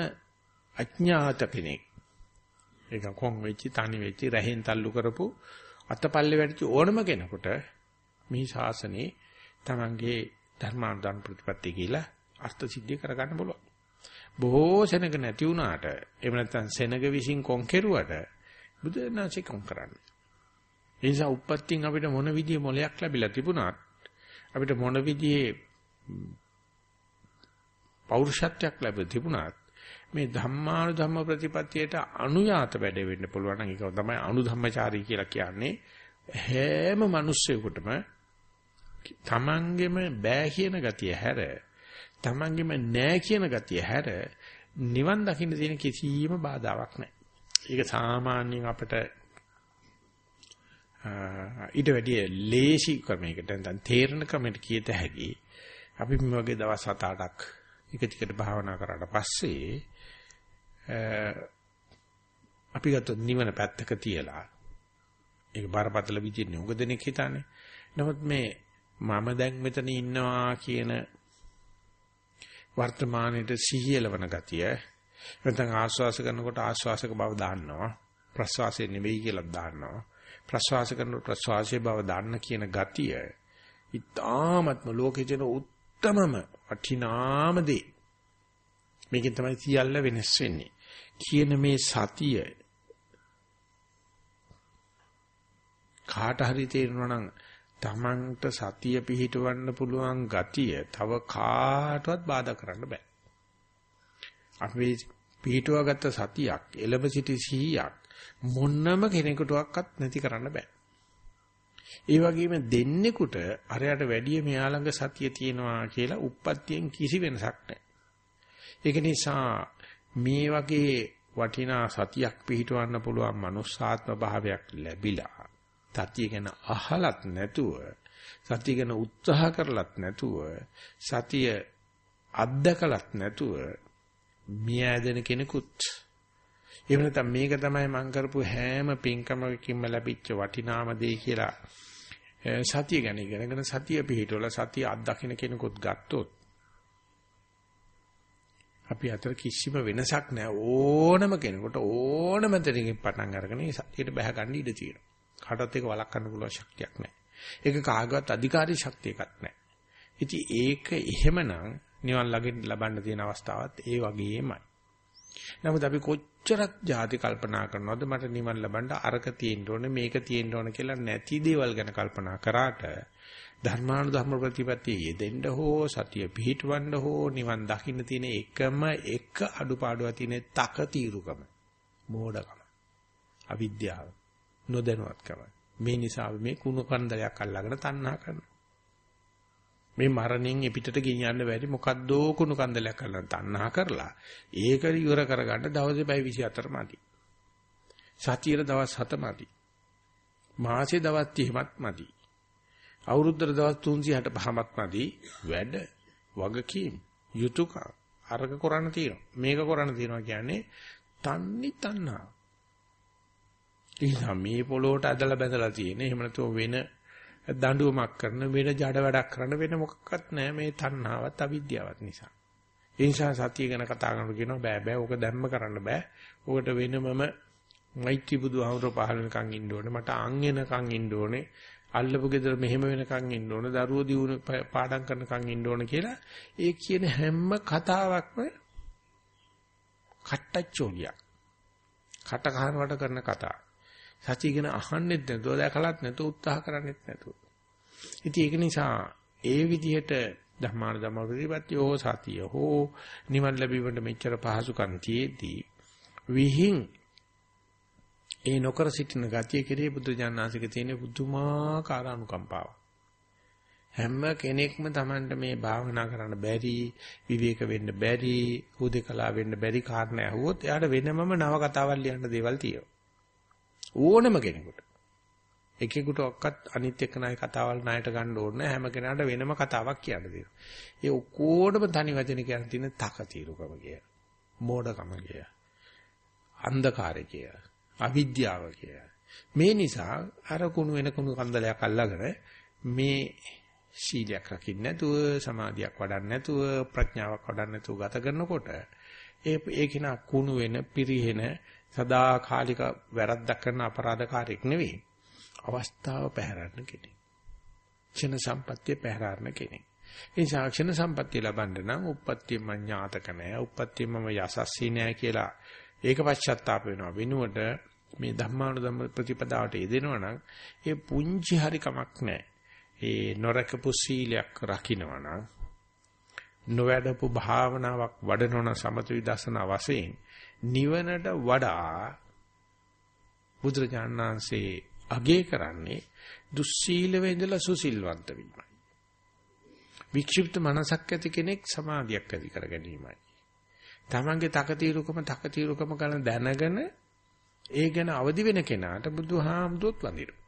Speaker 1: අඥාත කෙනෙක් ඒක කොන් වෙච්චි තනි වෙච්චි රහෙන් තල්ලු කරපු අතපල්ලේ වැඩිච්ච ඕනම කෙනෙකුට මේ ශාසනයේ තමන්ගේ ධර්මානුදාන ප්‍රතිපත්තිය කියලා අර්ථ සිද්ධිය කරගන්න පුළුවන්. බොහෝ සෙනග නැති වුණාට එහෙම නැත්නම් සෙනග විසින් කොන් කෙරුවට බුදුරණාචි කොන් කරන්නේ. ඒ නිසා උප්පත්තියෙන් අපිට මොන විදිහේ මොලයක් ලැබිලා තිබුණත් අපිට මොන විදිහේ පෞරුෂත්වයක් ලැබෙ තිබුණත් මේ ධම්මානුධම්ම ප්‍රතිපත්තියට අනුයාත වැඩ වෙන්න පුළුවන් නම් ඒක තමයි අනුධම්මචාරී කියලා කියන්නේ හැම මිනිස්සෙකුටම තමන්ගෙම බෑ කියන ගතිය හැර තමන්ගෙම නෑ කියන ගතිය හැර නිවන් දකින්න තියෙන කිසිම බාධාවක් නැහැ. ඒක සාමාන්‍යයෙන් අපිට ඊට වැඩිය ලේසි ක්‍රමයකට නැත්නම් තේරෙන ක්‍රමයකට කියත හැකි. අපි මේ වගේ දවස් 7-8ක් එක ටිකට භාවනා කරාට පස්සේ අපි ගත්තොත් නිවන පැත්තක තියලා ඒක බරපතල විදිහට උග දෙනෙක් හිතන්නේ. නමුත් මේ මම දැන් මෙතන ඉන්නවා කියන වර්තමානයේ සිහියලවන ගතිය නැත්නම් ආස්වාස කරනකොට ආස්වාසක බව දාන්නවා ප්‍රස්වාසය නෙවෙයි කියලා දාන්නවා ප්‍රස්වාස කරනකොට ප්‍රස්වාසයේ බව දාන්න කියන ගතිය ඊ타ත්ම ලෝකේ තියෙන උත්තමම වටිනාම දේ මේකෙන් තමයි සියල්ල වෙනස් වෙන්නේ කියන මේ සතිය කාට හරි තේරෙනවා නම් තමන්ට සතිය පිහිටවන්න පුළුවන් ගතිය තව කාටවත් බාධා කරන්න බෑ. අපි පිහිටුවාගත්ත සතියක් එළඹ සිටි සිහියක් මොන්නම කෙනෙකුටවත් නැති කරන්න බෑ. ඒ වගේම දෙන්නෙකුට අරයට වැඩිය මෙයා ළඟ සතිය තියෙනවා කියලා උප්පත්තියෙන් කිසි වෙනසක් නැහැ. ඒක නිසා මේ වගේ වටිනා සතියක් පිහිටවන්න පුළුවන් මනුස්සාත්ම භාවයක් ලැබිලා සතිය ගැන අහලත් නැතුව සතිය ගැන උත්සාහ කරලත් නැතුව සතිය අත්දකලත් නැතුව මියැදෙන කෙනෙකුත් එහෙම නැත්නම් මේක තමයි මම කරපු හැම පින්කමකින්ම ලැබිච්ච වටිනාම දේ කියලා සතිය ගැන ඉගෙනගෙන සතිය පිහිටවල සතිය අත්දකින්න කෙනෙකුත් ගත්තොත් අපි අතර කිසිම වෙනසක් නැහැ ඕනම කෙනෙකුට ඕනම තැනකින් පටන් අරගෙන සතියට බැහැ ගන්න ඉඩ තියෙනවා කාටවත් ඒක වළක්වන්න පුළුවන් ශක්තියක් නැහැ. ඒක කාගවත් අධිකාරී ශක්තියක්වත් නැහැ. ඉතින් ඒක එහෙමනම් නිවන් ළඟින් ලබන්න තියෙන අවස්ථාවත් ඒ වගේමයි. නමුත් අපි කොච්චරක් ಜಾති කල්පනා කරනවද මට නිවන් ලබන්න අරක තියෙන්න ඕනේ මේක තියෙන්න ඕනේ කියලා නැති දේවල් ගැන කල්පනා කරාට ධර්මානුධර්ම ප්‍රතිපත්තිය යෙදෙන්න හෝ සතිය පිහිටවන්න හෝ නිවන් දකින්න තියෙන එකම එක අඩුපාඩුව තියෙන තක తీරුකම මෝඩකම අවිද්‍යාව නොදැනුවත්කම. මේ නිසා මේ කුණු කන්දලයක් අල්ලගෙන තණ්හා කරනවා. මේ මරණයෙන් පිටට ගෙනියන්න බැරි මොකද්දෝ කුණු කන්දලයක් අල්ලගෙන තණ්හා කරලා ඒක ඉවර කරගන්න දවසේ පැය 24 මදි. සතියේ දවස් 7 මදි. මාසේ දවස් 30ක් මදි. අවුරුද්දට දවස් 365ක් මදි. වැඩ වගකීම් යුතුයකම් අරක කරන්න තියෙනවා. මේක කරන්න තියෙනවා කියන්නේ තන්නි තණ්හා. නිසා මේ පොළොවට ඇදලා බැඳලා තියෙන. එහෙම නැතුව වෙන දඬුවමක් කරන වෙන ජඩ වැඩක් කරන වෙන මොකක්වත් නැහැ මේ තණ්හාවත් අවිද්‍යාවත් නිසා. ඒ නිසා සතිය ගැන කතා කරනකොට කියනවා බෑ බෑ ඕක දැම්ම කරන්න බෑ. ඕකට වෙනමම මෛත්‍රී බුදුහාමුදුර පහළ වෙනකන් ඉන්න ඕනේ. මට අං එනකන් ඉන්න ඕනේ. අල්ලපු ගෙදර මෙහෙම වෙනකන් ඉන්න ඕනේ. දරුවෝ දියුණු පාඩම් කරනකන් ඉන්න ඕනේ කියලා ඒ කියන හැම කතාවක්ම කට්ටච්චෝලියක්. කට කහනවට කරන කතා. සත්‍යගෙන අහන්නෙත් නැතුව දැකලත් නැතුව උත්සාහ කරන්නෙත් නැතුව. ඉතින් ඒක නිසා ඒ විදිහට ධර්මාන ධම්ම ප්‍රතිපත්තිය හෝ සතිය හෝ නිවන් ලැබීමට මෙච්චර පහසුකම් තියේදී විහිං ඒ නොකර සිටින ගතිය කෙරේ බුදු ජානනාසික තියෙන පුදුමාකාර අනුකම්පාව. හැම කෙනෙක්ම Tamanට මේ භාවනා කරන්න බැරි, විවේක වෙන්න බැරි, හුදේකලා වෙන්න බැරි කාරණා ඇහුවොත් එයාට වෙනමම නව කතාවක් ලියන්න දේවල් තියෙනවා. ඕනම කෙනෙකුට. එකෙකුට ඔක්කත් අනිත් එක්ක ණය කතාවල් ණයට ගන්න ඕනේ හැම කෙනාට වෙනම කතාවක් කියන්න දෙනවා. ඒ ඔක්කොඩම තනි වචන කියන තියෙන තකතිරුකම කිය. මෝඩකම කිය. අන්ධකාරය කිය. අවිද්‍යාව කිය. මේ නිසා අර කුණු වෙන කුණු කන්දලයක් අල්ලගෙන මේ සීලයක් රකින්න නැතුව සමාධියක් වඩන්න නැතුව ප්‍රඥාවක් වඩන්න නැතුව ගත කරනකොට ඒ ඒකින කුණු වෙන පිරිහෙන සදාකාලික වැරද්දක් කරන අපරාධකාරයෙක් නෙවෙයි අවස්ථාව පැහැරන්න කෙනෙක්. ක්ෂණ සම්පත්තිය පැහැරන්න කෙනෙක්. ඒ නිසා ක්ෂණ සම්පත්තිය ලබන්න නම් උප්පත්තිය මඤ්ඤාතක නැහැ. උප්පත්තිය මම යසස්සී නැහැ කියලා ඒක පශ්චාත්තාප වෙනවා. වෙනුවට මේ ධම්මානුධම්ම ප්‍රතිපදාවට යෙදෙනවා නම් ඒ පුංචි හරි කමක් නැහැ. ඒ නොරකපු සීලයක් රකින්නවා නම් නොවැඩපු භාවනාවක් වඩනවන සමත විදර්ශනා වශයෙන් නිවනට වඩා බුදුරජාණන්සේ අගේ කරන්නේ දුස්සීලව ඉඳලා සුසිල්වන්ත වීමයි. වික්ෂිප්ත මනසක් ඇති කෙනෙක් සමාධියක් ඇති කර ගැනීමයි. තමන්ගේ තකතිරුකම තකතිරුකම කරන දැනගෙන ඒ ගැන අවදි වෙන කෙනාට බුදුහාමුදුරුවොත් වඳිනවා.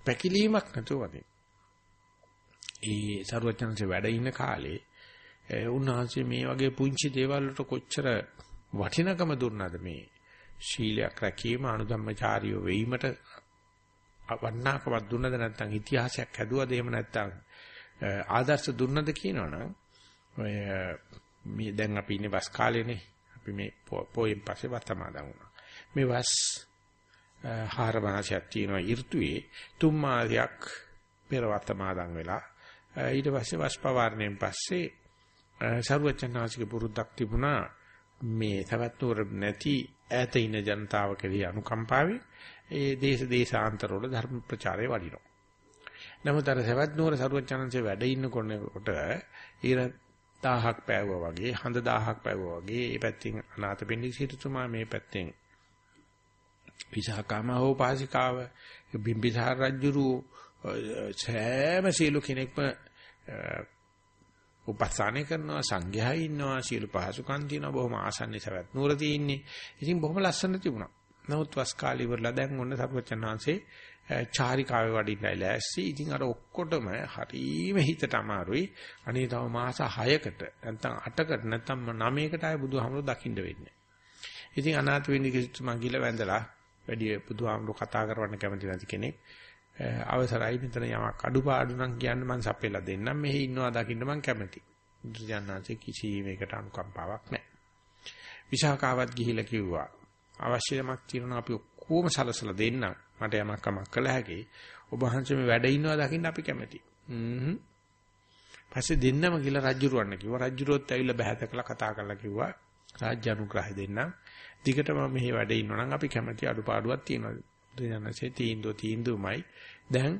Speaker 1: පැකිලීමක් නැතුව වදින. ඒ සරුවචනන්සේ වැඩ ඉන්න කාලේ උන්වහන්සේ මේ වගේ පුංචි දේවල් වලට කොච්චර වටිනකම දුන්නාද මේ ශීලයක් රැකීම අනුධම්මචාරියෝ වෙීමට වන්නාකමක් දුන්නද නැත්නම් ඉතිහාසයක් හැදුවද එහෙම නැත්නම් ආදර්ශ දුන්නද කියනවනම් ඔය මේ දැන් අපි ඉන්නේ වස් කාලේනේ. අපි මේ පොයෙන් පස්සේ වත්තමාදන් වුණා. මේ වස් හාර මාසයක් තියෙනවා ඍතුවේ තුන් මාසයක් පෙර වත්තමාදන් වෙලා ඊට පස්සේ වස් පවාරණයෙන් පස්සේ සර්වචන්නාසික පුරුද්දක් තිබුණා. මේ තවත් නුවර නැති ඈත ඉන්න ජනතාව කෙරෙහි අනුකම්පාවෙන් ඒ දේශ දේශාන්තර වල ධර්ම ප්‍රචාරය වඩිනවා. නමුත් අර සවැත් නුවර සරුවචනන්සේ වැඩ ඉන්නකොට ඊර 1000ක් පෑවුවා වගේ හඳ 1000ක් පෑවුවා වගේ මේ පැත්තෙන් අනාථපිණ්ඩික සිටුතුමා මේ පැත්තෙන් විසහකාම හෝ පාසිකාව බිම්බිසාර රජුරු සෑම සියලු කෙනෙක්ම උපස්ථානය කරනවා සංඝයා ඉන්නවා සියලු පහසුකම් තියෙනවා බොහොම ආසන්නයි සවැත් නුවර තියෙන්නේ. ඉතින් බොහොම ලස්සන තිබුණා. නමුත් වස් කාලේ ඉවරලා දැන් ඔන්න සර්වචන්හන්සේ චාරිකාවේ වඩින්නයි ලෑස්ති. ඉතින් අර ඔක්කොටම හරීම හිතට අමාරුයි. අනේ තව මාස 6කට නැත්නම් 8කට නැත්නම් 9කට ආය බුදුහාමුදුරු දකින්න වෙන්නේ. ඉතින් අනාථ වෙන්නේ කිසිතුමා ගිල වැඳලා වැඩි බුදුහාමුදුරු කතා කරවන්න කැමති නැති කෙනෙක්. අවසරයි මෙතන යමක් අඩුපාඩු නම් කියන්න මම සපෙලා දෙන්නම් මෙහි ඉන්නවා දකින්න මම කැමති. බුදුජානනාංශේ කිසි මේකට අනුකම්පාවක් නැහැ. විශාකාවත් ගිහිලා කිව්වා අවශ්‍ය යමක් තියෙනවා අපි ඔක්කොම සලසලා දෙන්න මට යමක් කමක් කළ හැකි. ඔබ වහන්සේ මේ වැඩ ඉන්නවා දකින්න අපි කැමති. හ්ම්. පස්සේ දෙන්නම කියලා රජුරවන්න කිව්වා. රජුරොත් ඇවිල්ලා බහැතකලා කතා කරලා කිව්වා රාජ්‍ය අනුග්‍රහය දෙන්නම්. දිගටම මෙහි වැඩ ඉන්නවා නම් අපි කැමති අඩුපාඩුවක් තියෙනවා. බුදුජානසේ තීන්දුව තීන්දුවමයි දැන්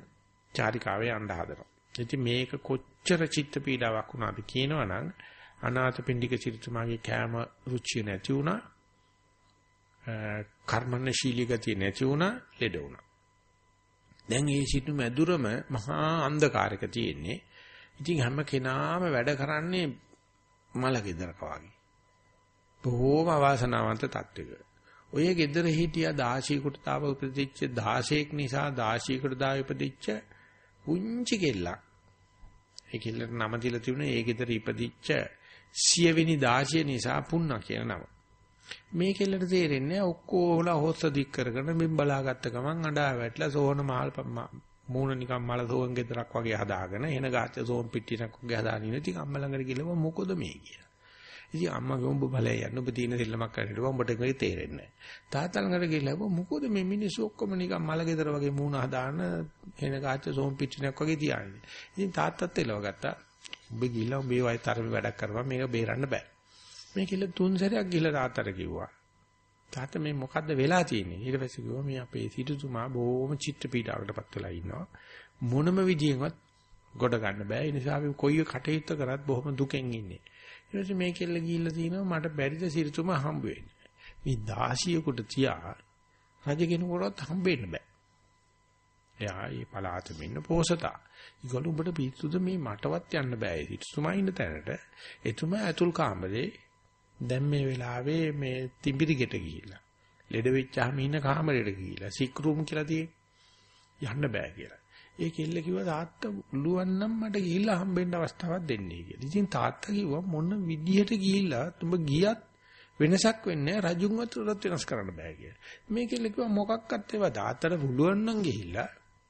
Speaker 1: චාරිකාවේ යන්න හදනවා. ඉතින් මේක කොච්චර චිත්ත පීඩාවක් වුණාද කියනවනම් අනාථපිණ්ඩික සිරිතුමාගේ කෑම රුචිය නැති වුණා. කර්මණශීලී ගතිය නැති වුණා, ලෙඩ වුණා. දැන් මේ සිටු මැදුරම මහා අන්ධකාරයක තියෙන්නේ. ඉතින් හැම කෙනාම වැඩ කරන්නේ මල ගෙදරක වගේ. බොහෝම අවාසනාවන්ත තත්ත්වයක. ඔය gedara හිටියා 16කට තාව උපදිච්ච 16ක් නිසා 16කට දාව උපදිච්ච පුංචි කෙල්ලක්. ඒ කෙල්ලට නම දීලා තිබුණේ ඒ gedara ඉපදිච්ච සියවෙනි 16 නිසා පුන්නා කියන නම. මේ කෙල්ලට තේරෙන්නේ ඔක්කොමලා හොස්ස දික් කරගෙන මෙන් බලාගත්ත ගමන් අඬා වැටලා සෝන මහල් මූණ නිකන් මල සෝන් ගෙදරක් වගේ හදාගෙන එන ගාච්ඡ සෝන් පිටිනක් වගේ හදාගෙන ඉන්නේ. ඉතින් අම්ම ළඟට ගිහලා මොකද මේ කියලා. ඉතින් අම්මා ගොඹ බලය යන්න ඔබ තියෙන සෙල්ලමක් කරන්නට උඹට මේක තේරෙන්නේ නැහැ. තාත්තා ළඟට ගිහලා මොකද මේ මිනිස්සු ඔක්කොම නිකන් මල ගෙදර වගේ මූණ හදාන එන කාච්ච සෝම් පිටිනක් වගේ තියාන්නේ. ඉතින් තාත්තත් එලව ගත්තා. උඹ ගිහලා උඹේ වයි තරමේ වැඩක් කරපන් මේක බේරන්න බෑ. මේ කියලා තුන් සැරයක් ගිහලා තාත්තට කිව්වා. තාත්තා මේ මොකද්ද වෙලා තියෙන්නේ? ඊට පස්සේ කිව්වා මේ අපේ සිටුතුමා බොහොම චිත්ත පීඩාවකටපත් වෙලා ඉන්නවා. මොනම විදියෙන්වත් ගොඩ ගන්න බෑ. ඒ නිසා අපි කොයි කටයුත්ත කරත් බොහොම දුකෙන් ඉන්නේ. ඊට පස්සේ මේ කෙල්ල ගිහිල්ලා තිනවා මට බැරිද සිරිතුම හම්බ වෙන්න. මේ 16කට තියා රජ කෙනෙකුටවත් හම්බෙන්න බෑ. එයා මේ පලාතෙම ඉන්න පෝසතා. ඊගොල්ලෝ උඹට පිස්සුද මේ මටවත් යන්න බෑ. සිරිතුමා ඉන්න තැනට. එතුමා ඇතුල් කාමරේ දැන් මේ වෙලාවේ මේ තිඹිරිගෙට ගිහිල්ලා. ලෙඩ වෙච්චාම ඉන්න කාමරේට ගිහිල්ලා සික් රූම් කියලා තියෙන්නේ. යන්න බෑ කියලා. ඒ කෙල්ල කිව්වා තාත්තා උළුවන් නම් මට ගිහිල්ලා හම්බෙන්න අවස්ථාවක් දෙන්නේ කියලා. ඉතින් තාත්තා කිව්වා මොන විදියට ගිහිල්ලා උඹ ගියත් වෙනසක් වෙන්නේ රජුන්වත් උරත් වෙනස් කරන්න බෑ කියලා. මේ කෙල්ල කිව්වා මොකක්වත් ඒවා තාත්තට උළුවන් නම් ගිහිල්ලා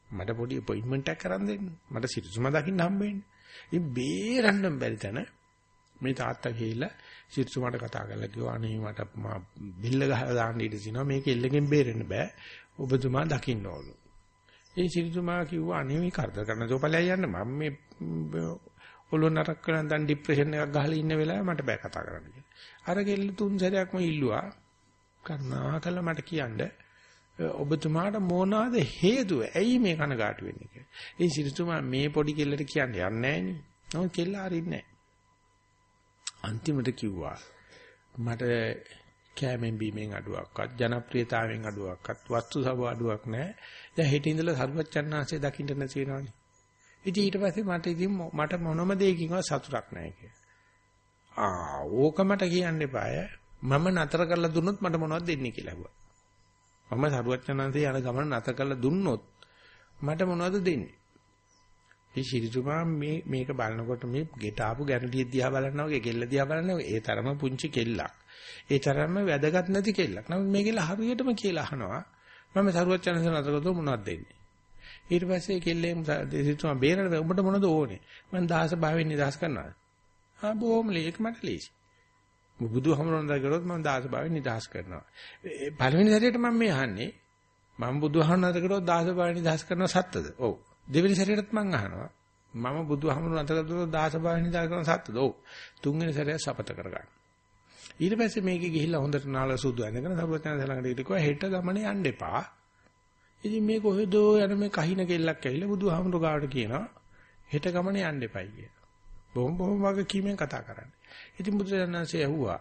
Speaker 1: මට පොඩි අපොයින්ට්මන්ට් එකක් කරන් දෙන්න. මට සිරිසුම දකින්න හම්බෙන්න. ඉතින් බේරන්න බැරි තැන මේ තාත්තා ගිහිල්ලා සිරිසුමට කතා කරලා කිව්වා අනේ මට බිල්ල ගහලා දාන්න ඉඩ තියෙනවා මේක එල්ලෙන් බේරෙන්න බෑ. ඔබතුමා දකින්න ඕනේ. ඒ සිරිතුමා කිව්වා අනේ මේ කරදර කරන දෝපලයි යන්න මම මේ ඔළුව නරක් කරන දැන් ડિප්‍රෙෂන් එකක් ගහලා ඉන්න වෙලාවේ මට බෑ කතා කරන්න කියලා. අර කෙල්ල තුන් සැරයක්ම ඉල්ලුවා කරුණාකර මට කියන්න ඔබතුමාට මොනවාද හේතුව? ඇයි මේ කනගාටු වෙන්නේ කියලා. ඒ සිරිතුමා මේ පොඩි කෙල්ලට කියන්නේ යන්නේ නැහැ නේ. නමුත් කෙල්ල හරින්නේ අන්තිමට කිව්වා මට කෑමෙන් බීමෙන් අඩුවක්වත් ජනප්‍රියතාවයෙන් අඩුවක්වත් වස්තු සබ අඩුවක් නැහැ. දැන් හෙට ඉඳලා සරුවච්චන්හන්සේ දකින්න නැති වෙනවනේ. ඉතින් ඊට පස්සේ මට ඉතින් මට මොනම දෙයකින්වත් සතුටක් නැහැ කියලා. ආ ඕක මට කියන්න එපාය. මම නතර කරලා දුන්නොත් මට මොනවද දෙන්නේ කියලා ඇහුවා. මම සරුවච්චන්හන්සේ යන ගමන නතර කරලා දුන්නොත් මට මොනවද දෙන්නේ? මේ ශිරිතුමා මේ මේක බලනකොට මේ ගෙට ආපු ගැරන්ටි දිහා බලනවා වගේ කෙල්ල දිහා බලනවා ඒ තරම පුංචි කෙල්ලක්. ඒ තරම්ම වැදගත් නැති කෙල්ලක්. නමුත් මේ කෙල්ල හරියටම කියලා අහනවා. මම සරුවත් චනසන අතරගතව මොනවද දෙන්නේ? ඊට පස්සේ කෙල්ලෙන් දෙසිතුමා බේරලා උඹට මොනවද ඕනේ? මම දහස භාවයෙන් නිදහස් කරනවා. ආ බොහොම ලේක මට ලේසි. බුදුහමරණ දගරොත් මම දහස භාවයෙන් නිදහස් කරනවා. පළවෙනි සැරේට මම මේ අහන්නේ මම බුදුහමරණ දගරොත් දහස භාවයෙන් නිදහස් කරනවා සත්‍යද? ඔව්. දෙවෙනි සැරේටත් මම අහනවා මම බුදුහමරණ දගරොත් දහස භාවයෙන් නිදහස් කරනවා සත්‍යද? ඔව්. තුන්වෙනි සැරේ සපත කරගන්න. ඊට පස්සේ මේකේ ගිහිල්ලා හොඳට නාල සුදු ඇඳගෙන සරුවචන සලඟට ඉතිකෝ හෙට ගමනේ යන්න එපා. ඉතින් මේ කොහෙදෝ යන මේ කහින කෙල්ලක් ඇවිල්ලා බුදුහාමුදුර ගාවට කියනවා හෙට ගමනේ යන්න එපයි කියලා. බොහොම බොහොම වගේ කීමෙන් කතා කරන්නේ. ඉතින් බුදුරජාණන්සේ ඇහුවා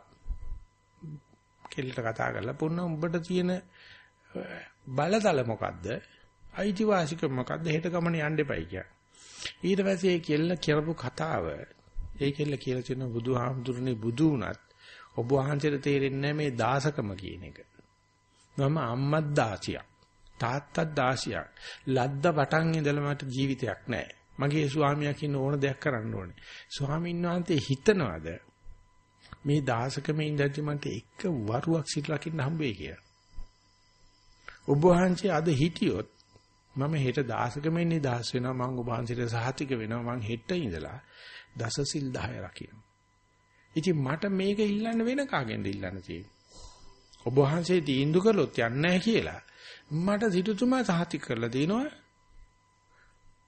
Speaker 1: කෙල්ලට කතා කරලා පුන්න උඹට තියෙන බලතල මොකද්ද? අයිතිවාසිකම මොකද්ද? හෙට ගමනේ යන්න එපයි කියලා. ඊට පස්සේ ඒ කෙල්ල කියපු කතාව ඒ කෙල්ල කියලා තියෙන බුදුහාමුදුරනේ බුදු වුණත් ඔබ වහන්සේට තේරෙන්නේ මේ දාසකම කියන එක. මම අම්මත් දාසියක්. තාත්තත් දාසියක්. ලද්ද වටන් ඉඳලා මට ජීවිතයක් නැහැ. මගේ ස්වාමියා කියන ඕන දෙයක් කරන්න ඕනේ. ස්වාමීන් වහන්සේ හිතනවාද මේ දාසකමේ ඉඳද්දි මට එක වරුවක් සිට ලකින්න හම්බෙයි කියලා. ඔබ වහන්සේ අද හිටියොත් මම හෙට දාසකමෙන් නිදහස් වෙනවා මම ඔබ වහන්සේට සහතික වෙනවා මම හෙට ඉඳලා දසසිල් 10 රකින්න. ඉතින් මට මේක ඉල්ලන්න වෙන කාගෙන්ද ඉල්ලන්න තියෙන්නේ? ඔබ වහන්සේ තීන්දුව කළොත් යන්නේ නැහැ කියලා. මට සිටුතුමා සහතික කරලා දිනවා.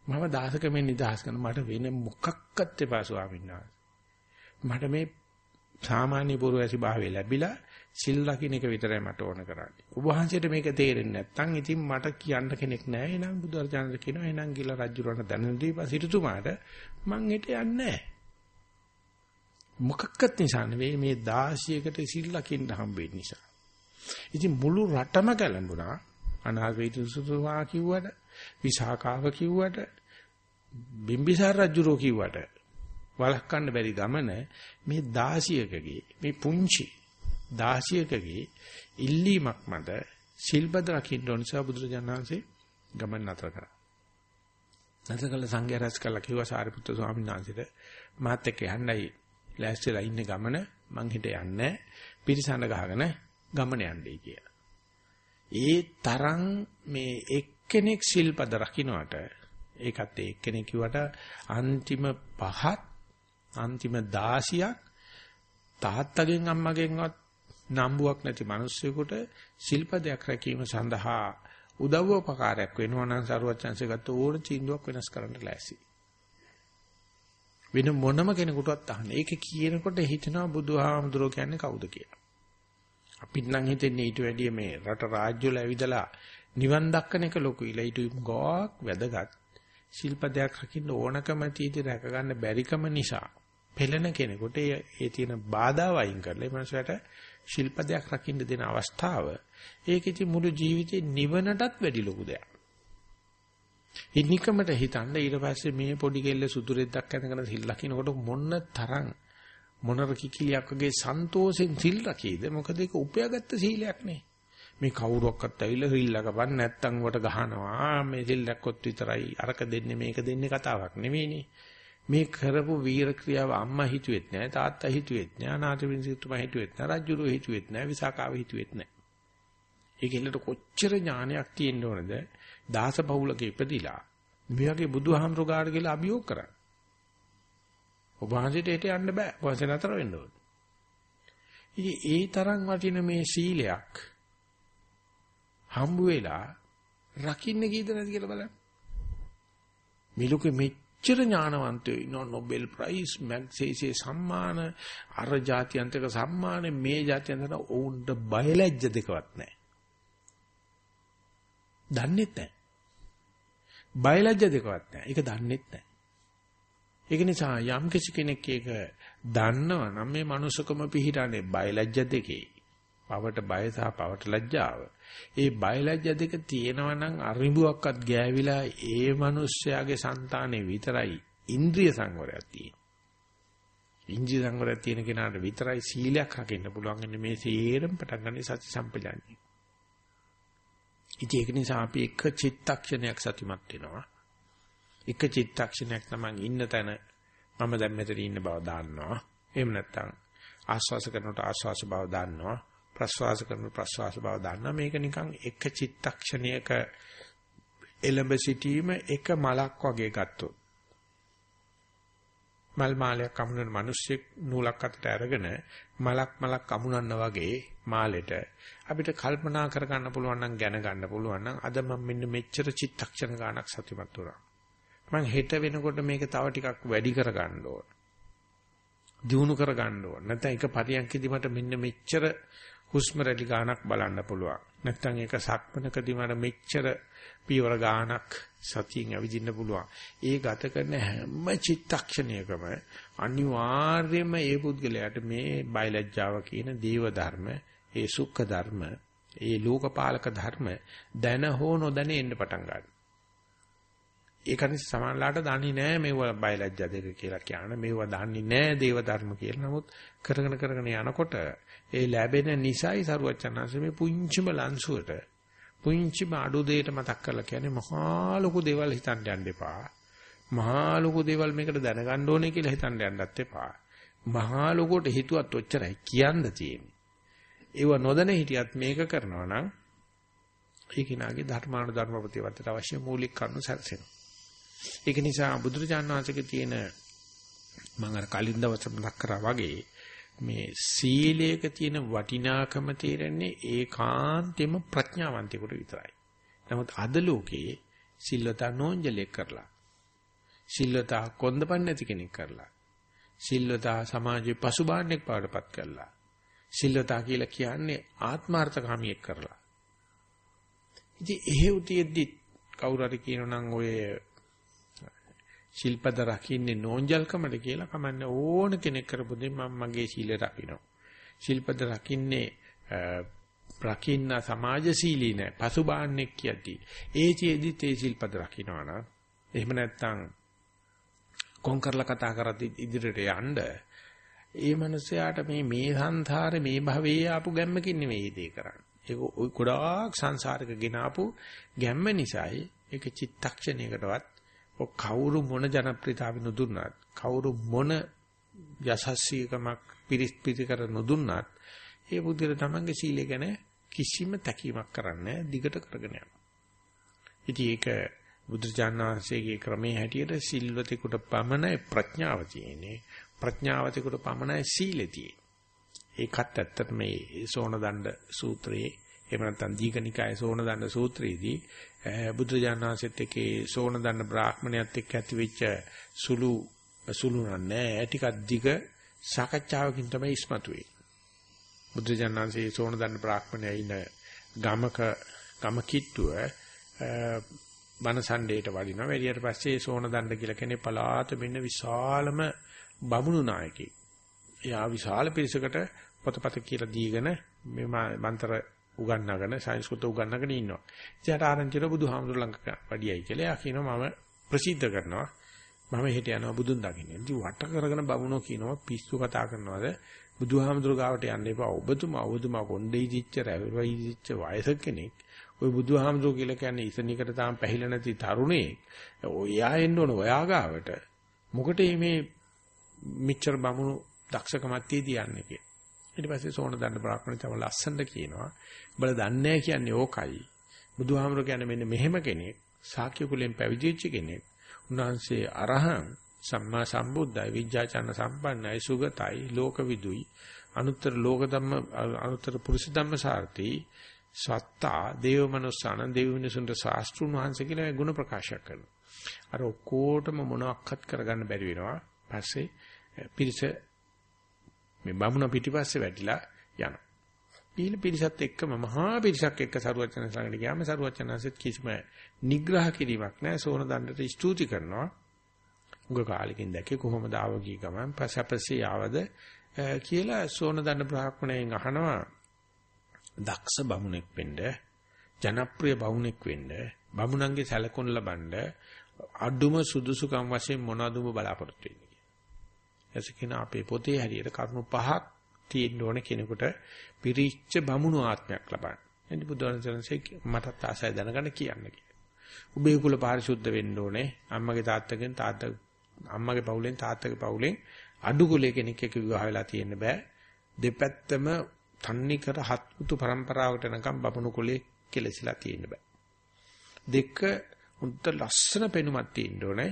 Speaker 1: මම දාසකමෙන් නිදහස් කරන මට වෙන මොකක්වත් එපා ස්වාමීන් වහන්සේ. මට මේ සාමාන්‍ය පුරවැසි භාවය ලැබිලා සිල් ලකින එක විතරයි මට ඕන කරන්නේ. ඔබ වහන්සේට මේක තේරෙන්නේ නැත්නම් ඉතින් මට කියන්න කෙනෙක් නැහැ. එහෙනම් බුදුරජාණන් කියනවා එහෙනම් ගිල රජුරණ දැනුම් දීපා සිටුතුමාට මං හෙට යන්නේ නැහැ. මොකක්වත් නිසා නෙවෙයි මේ 16කට සිල් ලකින්න හම්බෙන්න නිසා. ඉතින් මුළු රටම කැළඹුණා. අනාගතීතුතුමා කිව්වට, විසාකාව කිව්වට, බිම්බිසාර රජුරෝ කිව්වට වළක්වන්න බැරි ගමන මේ 16කගේ මේ පුංචි 16කගේ ඉල්ලීමක් මත සිල්බද රකින්න ඕන නිසා බුදුරජාණන්සේ ගමන් නතර කරා. නතර කළ සංඝයා රැස් කළා කිව්වා සාරිපුත්‍ර ස්වාමීන් වහන්සේට මාත් එක්ක යන්නයි ලෑස්තිලා ඉන්න ගමන මං හිත යන්නේ පිරිසඳ ගහගෙන ගමන යන්නේ කියලා. ඒ තරම් මේ එක්කෙනෙක් සිල්පද රකින්නට ඒකත් එක්කෙනෙක් කිව්වට අන්තිම පහත් අන්තිම 16ක් තාත්තගෙන් අම්මගෙන්වත් නම්බුවක් නැති මිනිස්සුෙකුට ශිල්පදයක් රැකීම සඳහා උදව්වපකාරයක් වෙනවා නම් සරුවචන්සේ ගත්ත ඕන චින්දුවක් වෙනස් කරන්න ලෑසි. වෙන මොනම කෙනෙකුටවත් අහන්න. ඒක කියනකොට හිතනවා බුදුහාමුදුරුවෝ කියන්නේ කවුද කියලා. අපිට නම් හිතෙන්නේ ඊට වැඩිය මේ රට රාජ්‍ය වල ඇවිදලා නිවන් දක්කන එක ලොකුයිලා ඊට ගොක් වැදගත්. ශිල්පදයක් රකින්න ඕනකම තීදි රැක ගන්න බැරිකම නිසා පෙළෙන කෙනෙකුට ඒ තියෙන බාධා වයින් කරලා ඒ මනසට ශිල්පදයක් රකින්න දෙන අවස්ථාව ඒක ඉති මුළු ජීවිතේ නිවනටත් වැඩි ලොකු දෙයක්. ඉනිකමට හිතන්න ඊට පස්සේ මේ පොඩි කෙල්ල සුදුරෙද්දක් ඇඳගෙන සිල් ලකිනකොට මොන තරම් මොනර කිකිලියක් වගේ සන්තෝෂෙන් සිල් රකීද මොකද ඒක උපයාගත්ත සීලයක් නේ. මේ කවුරක්වත් ඇවිල්ලා රිල් ලකපන් නැත්තම් වට ගහනවා. මේ රිල් ලැක්කොත් විතරයි. අරක දෙන්නේ මේක දෙන්නේ කතාවක් නෙවෙයිනේ මේ කරපු වීර ක්‍රියාව අම්මා හිතුවෙත් නෑ තාත්තා හිතුවෙත් නෑ අනාථ වින්සිතුමා හිතුවෙත් නෑ රජුරු හිතුවෙත් නෑ විසාකාව හිතුවෙත් නෑ. ඒක එල්ලට කොච්චර ඥානයක් තියෙන්න ඕනද? දාස බහුලක ඉපදිලා මේ වගේ බුදුහාමුදුරු ගාඩ කියලා අභියෝග කරා ඔබ වහන්සේට ඒට යන්න බෑ ඔබ වහන්සේ නතර වෙන්න ඕනේ ඉතින් ඒ තරම් වටින මේ සීලයක් හම්බ වෙලා රකින්න කීද නැති කියලා බලන්න. මේ ලෝකෙ මෙච්චර ඥානවන්තයෝ ඉන්නවා Nobel Prize මැග්සේසේ සම්මාන අර ජාත්‍යන්තක සම්මාන මේ ජාත්‍යන්තර ඔවුන්ට බයලජ්‍ය දෙකවත් නැහැ. දන්නේත් නැහැ. බයලජ්‍ය දෙකවත් නැහැ. ඒක දන්නේත් නැහැ. ඒක නිසා යම් කිසි කෙනෙක් ඒක දන්නවා නම් මේ මනුස්සකම පිහිටන්නේ බයලජ්‍ය දෙකේ. පවට බය සහ පවට ලැජ්ජාව. ඒ බයලජ්‍ය දෙක තියෙනවා නම් අරිඹුවක්වත් ගෑවිලා ඒ මිනිස්යාගේ సంతානේ විතරයි ඉන්ද්‍රිය සංවරයක් තියෙන්නේ. ඉන්ද්‍රිය සංවරයක් තියෙන කෙනාට විතරයි සීලයක් රකින්න පුළුවන් මේ සේරම පටන් ගන්න සති සම්පජාන්නේ. ඉතින් ඒක නිසා අපි එක චිත්තක්ෂණයක් සතිමත් වෙනවා. එක චිත්තක්ෂණයක් තමයි ඉන්න තැන මම දැන් මෙතන ඉන්න බව දාන්නවා. එහෙම නැත්නම් ආස්වාස කරනකොට ආස්වාස බව දාන්නවා. ප්‍රස්වාස කරන ප්‍රස්වාස බව දන්නා මේක නිකන් එක චිත්තක්ෂණයක එළඹ සිටීම එක මලක් වගේ ගත්තොත් මල් මාලයක් අමුණන මිනිස්සෙක් නූලක් අතට අරගෙන මලක් මලක් අමුණන්න වගේ මාලෙට අපිට කල්පනා කර ගන්න පුළුවන් නම් ගැන ගන්න පුළුවන් නම් අද මම මෙන්න මෙච්චර චිත්තක්ෂණ ගානක් සතිමත් වුණා මම හෙට වෙනකොට මේක තව ටිකක් වැඩි කර ගන්න ඕන දියුණු කර ගන්න ඕන නැත්නම් එක පරියන්කෙදි මට මෙන්න මෙච්චර හුස්ම රැලි ගානක් බලන්න පුළුවන්. නැත්නම් ඒක සක්මනකදී මට මෙච්චර පියවර ගානක් සතියෙන් ඇවිදින්න පුළුවන්. ඒ ගත කරන හැම චිත්තක්ෂණයකම අනිවාර්යයෙන්ම ඒ පුද්ගලයාට මේ බයලජ්ජාව කියන දේව ධර්ම, ඒ සුඛ ධර්ම, ඒ ලෝකපාලක ධර්ම දැන හෝ නොදැන එන්න පටන් ගන්නවා. ඒක නිසා සමානලාට දන්නේ නැහැ මේව බයලජ්ජා දෙක කියලා කියන මේව දන්නේ නැහැ දේව ධර්ම කියලා. නමුත් කරගෙන කරගෙන යනකොට ඒ ලැබෙන නිසයි සරුවචනanse මේ පුංචිම ලන්සුවට පුංචිම අඩු දෙයට මතක් කරලා කියන්නේ මහා ලොකු දේවල් හිතන්න යන්න එපා. මහා ලොකු දේවල් මේකට දැනගන්න ඕනේ කියලා හිතන්න යන්නත් එපා. මහා ලොකුට හිතුවත් ඔච්චරයි කියන්න තියෙන්නේ. ඒව නොදැන හිටියත් මේක කරනවා නම් ඒ කිනාගේ ධර්මානු ධර්ම ප්‍රතිවත්තට අවශ්‍ය මූලික කරුණු සැලසෙනවා. ඒක නිසා බුදුරජාණන් වහන්සේගේ තියෙන මම අර කලින් දවස් මතක් කරා වගේ මේ සීලයක තියෙන වටිනාකම තේරෙන්නේ ඒකාන්තෙම ප්‍රඥාවන්තයෙකුට විතරයි. නමුත් අද ලෝකයේ සිල්වතා නෝන්ජලෙක් කරලා සිල්වතා කොන්දපන් නැති කෙනෙක් කරලා සිල්වතා සමාජයේ පසුබාහනෙක් පාඩපත් කරලා සිල්වතා කියලා කියන්නේ ආත්මార్థකාමියෙක් කරලා. ඉතින් එහෙ උතියෙද්දි කවුරු හරි කියනනම් ඔය ශිල්පද රකින්නේ නෝන්ජල්කමද කියලා කමන්නේ ඕන කෙනෙක් කරපු දෙයක් මම මගේ සීල රකින්න. ශිල්පද රකින්නේ රකින්න සමාජශීලී නෑ පසුබාන්නෙක් කියති. ඒ චේදි තේ ශිල්පද රකින්නවා නම් එහෙම නැත්නම් කොන් කරලා කතා කරත් ඉදිරියට යන්න ඒ මනුස්සයාට මේ මේ සංසාරේ මේ භවයේ ආපු ගැම්මකින් නෙවෙයි දේ කරන්නේ. ඒක ගොඩාක් සංසාරක ගෙන ආපු ගැම්ම නිසායි ඒක චිත්තක්ෂණයකටවත් කවුරු මොන ජනප්‍රියතාවය නොදුන්නත් කවුරු මොන යසස්සීකමක් පිරිස් පිටි කර නොදුන්නත් ඒ බුද්ධිර තමන්ගේ සීලය ගැන කිසිම තැකීමක් කරන්නේ දිගට කරගෙන යනවා. ඉතින් ඒක බුදුචානන්සේගේ ක්‍රමයේ හැටියට සිල්වතෙකුට පමණයි ප්‍රඥාව තියෙන්නේ. ප්‍රඥාවතෙකුට පමණයි සීලය තියෙන්නේ. ඒකත් ඇත්තට මේ සෝන දණ්ඩ සූත්‍රයේ එහෙම නැත්නම් දීඝනිකායේ සෝන දණ්ඩ සූත්‍රයේදී බුදුජානනාංශෙත් එකේ සෝන දණ්ඩ බ්‍රාහ්මණයත් එක්ක ඇති වෙච්ච සුළු සුළු නෑ ටිකක් දිග සාකච්ඡාවකින් තමයි ඉස්මතු වෙන්නේ. බුදුජානනාංශයේ සෝන දණ්ඩ බ්‍රාහ්මණයා ඉන්න ගමක ගම කිට්ටුව බනසණ්ඩේට වඩිනවා. වැඩියට පස්සේ සෝන දණ්ඩ කියලා කෙනෙක් පලාත මෙන්න විශාලම බමුණු නායකයෙක්. එයා විශාල පිරිසකට පොතපත කියලා දීගෙන මේ මන්ත්‍ර උගන්වගෙන සංස්කෘත උගන්වගෙන ඉන්නවා. ඉතින් ආරංචිර බුදුහාමුදුර ළඟ වැඩියයි කියලා එයා කියනවා මම ප්‍රසිද්ධ කරනවා. මම හෙට යනවා බුදුන් දකින්න. ඉතින් වට කරගෙන බමුණෝ කියනවා පිස්සු කතා කරනවාද බුදුහාමුදුර ගාවට යන්න එපා. ඔබතුමා ඔබතුමා කොණ්ඩේ ඉදිච්ච රැවි ඉදිච්ච වයසක කෙනෙක්. ওই බුදුහාමුදුර කියලා කියන්නේ ඉසනිකට තාම පැහිලා නැති තරුණේ. ඔයා එන්න ඕන ඔයා ගාවට. මොකටද මේ මිච්ඡර බමුණු දක්ෂකමක් තියදී යන්නේ කියලා. ඊට පස්සේ සෝන දණ්ඩ බ්‍රාහ්මණ තම ලස්සනට කියනවා. උඹලා දන්නේ කියන්නේ ඕකයි. බුදුහාමුදුර කියන්නේ මෙන්න මෙහෙම කෙනෙක්. ශාක්‍ය කුලෙන් පැවිදිච්ච කෙනෙක්. උන්වහන්සේ අරහං සම්මා සම්බුද්ධයි විඥාචන සම්පන්නයි සුගතයි ලෝකවිදුයි අනුත්තර ලෝක ධම්ම අනුත්තර පුරුෂ ධම්ම සාර්ථි සත්තා දේව මනුස්සාන දේව මිනිසුන්ට ශාස්ත්‍රුන් වහන්සේ කියලා මේ ගුණ ප්‍රකාශ කරනවා. අර ඔක්කොටම මොනවත් කරගන්න බැරි වෙනවා. පස්සේ පිරිස මේ බමුණ පිටිපස්සේ වැටිලා යනවා. ඊළ පිරිසත් එක්කම මහා පිරිසක් එක්ක සරුවචන ළඟට ගියාම සරුවචනසෙත් කිසිම නිග්‍රහ කිරීමක් නැහැ. සෝන දණ්ඩට ස්තුති කරනවා. උග කාලෙකින් දැකේ කොහොමද ආව ගිය ගමන් පසපසේ ආවද කියලා සෝන දණ්ඩ බ්‍රාහ්මණයෙන් අහනවා දක්ෂ බමුණෙක් වෙන්න ජනප්‍රිය බමුණෙක් වෙන්න බමුණන්ගේ සැලකුම් ලබන්න අඩුම සුදුසුකම් වශයෙන් මොනවද ඔබ බලාපොරොත්තු වෙන්නේ එසකින අපේ පොතේ හැටියට කරුණු පහක් තියෙන්න ඕන කෙනෙකුට පිරිච්ච බමුණු ආත්මයක් ලබන්න. එනි බුදුරජාණන්සේ මටත් ආසය දැනගන්න කියන්න කියලා. උඹේ කුල පාරිශුද්ධ වෙන්න ඕනේ. අම්මගේ තාත්තගෙන් තාත්තා අම්මගේ පවුලෙන් තාත්තගේ පවුලෙන් අඩු කුලයේ කෙනෙක් එක්ක විවාහ වෙලා තියෙන්න බෑ. දෙපැත්තම තන්නේ කර හත්මුතු પરම්පරාවට නැකම් බමුණු කුලේ කෙලසිලා තියෙන්න බෑ. දෙක උන්ට ලස්සන පෙනුමක් තියෙන්න ඕනේ.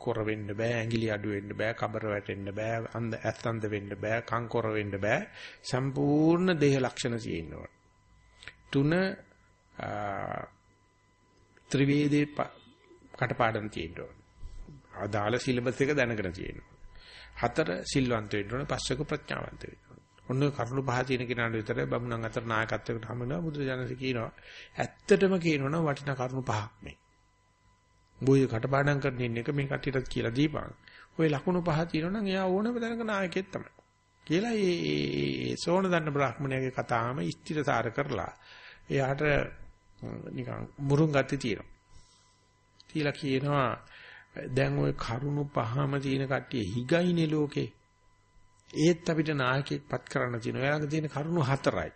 Speaker 1: කොර වෙන්න බෑ ඇඟිලි අඩු වෙන්න බෑ කබර වැටෙන්න බෑ අන්ධ ඇස් අන්ධ වෙන්න බෑ කන් කොර වෙන්න බෑ. සම්පූර්ණ දේහ ලක්ෂණ තියෙනවා තුන ත්‍රිවේදේ කටපාඩම් තියෙනවා ආදාළ සිලබස් එක දැනගෙන තියෙනවා හතර සිල්වන්ත වෙන්න ඕනේ පස්වක ප්‍රඥාවන්ත වෙන්න ඔන්න කරුණු පහ තියෙන කෙනාට විතර බමුණන් අතර නායකත්වයකට හම වෙනවා. බුදුරජාණන් කියනවා ඇත්තටම කියනවනම් වටිනා කරුණු පහක් මේ. බොයි කටපාඩම් කරන ඉන්න එක මේ කට්ටියටත් කියලා දීපන්. ওই ලකුණු පහ තියෙනවා නම් එයා ඕනම දැනක නායකයෙක් තමයි. කියලා ඒ සෝන දන්න බ්‍රාහ්මණයාගේ කතාවම ස්ථිරසාර කරලා එයාට නිකන් මුරුන් ගති තියෙනවා. කියලා කියනවා දැන් ওই කරුණු පහම තියෙන කට්ටිය හිගයිනේ ලෝකේ. ඒත් අපිට නායකයෙක් පත් කරන්න තියෙනවා. එයාගේ තියෙන කරුණු හතරයි.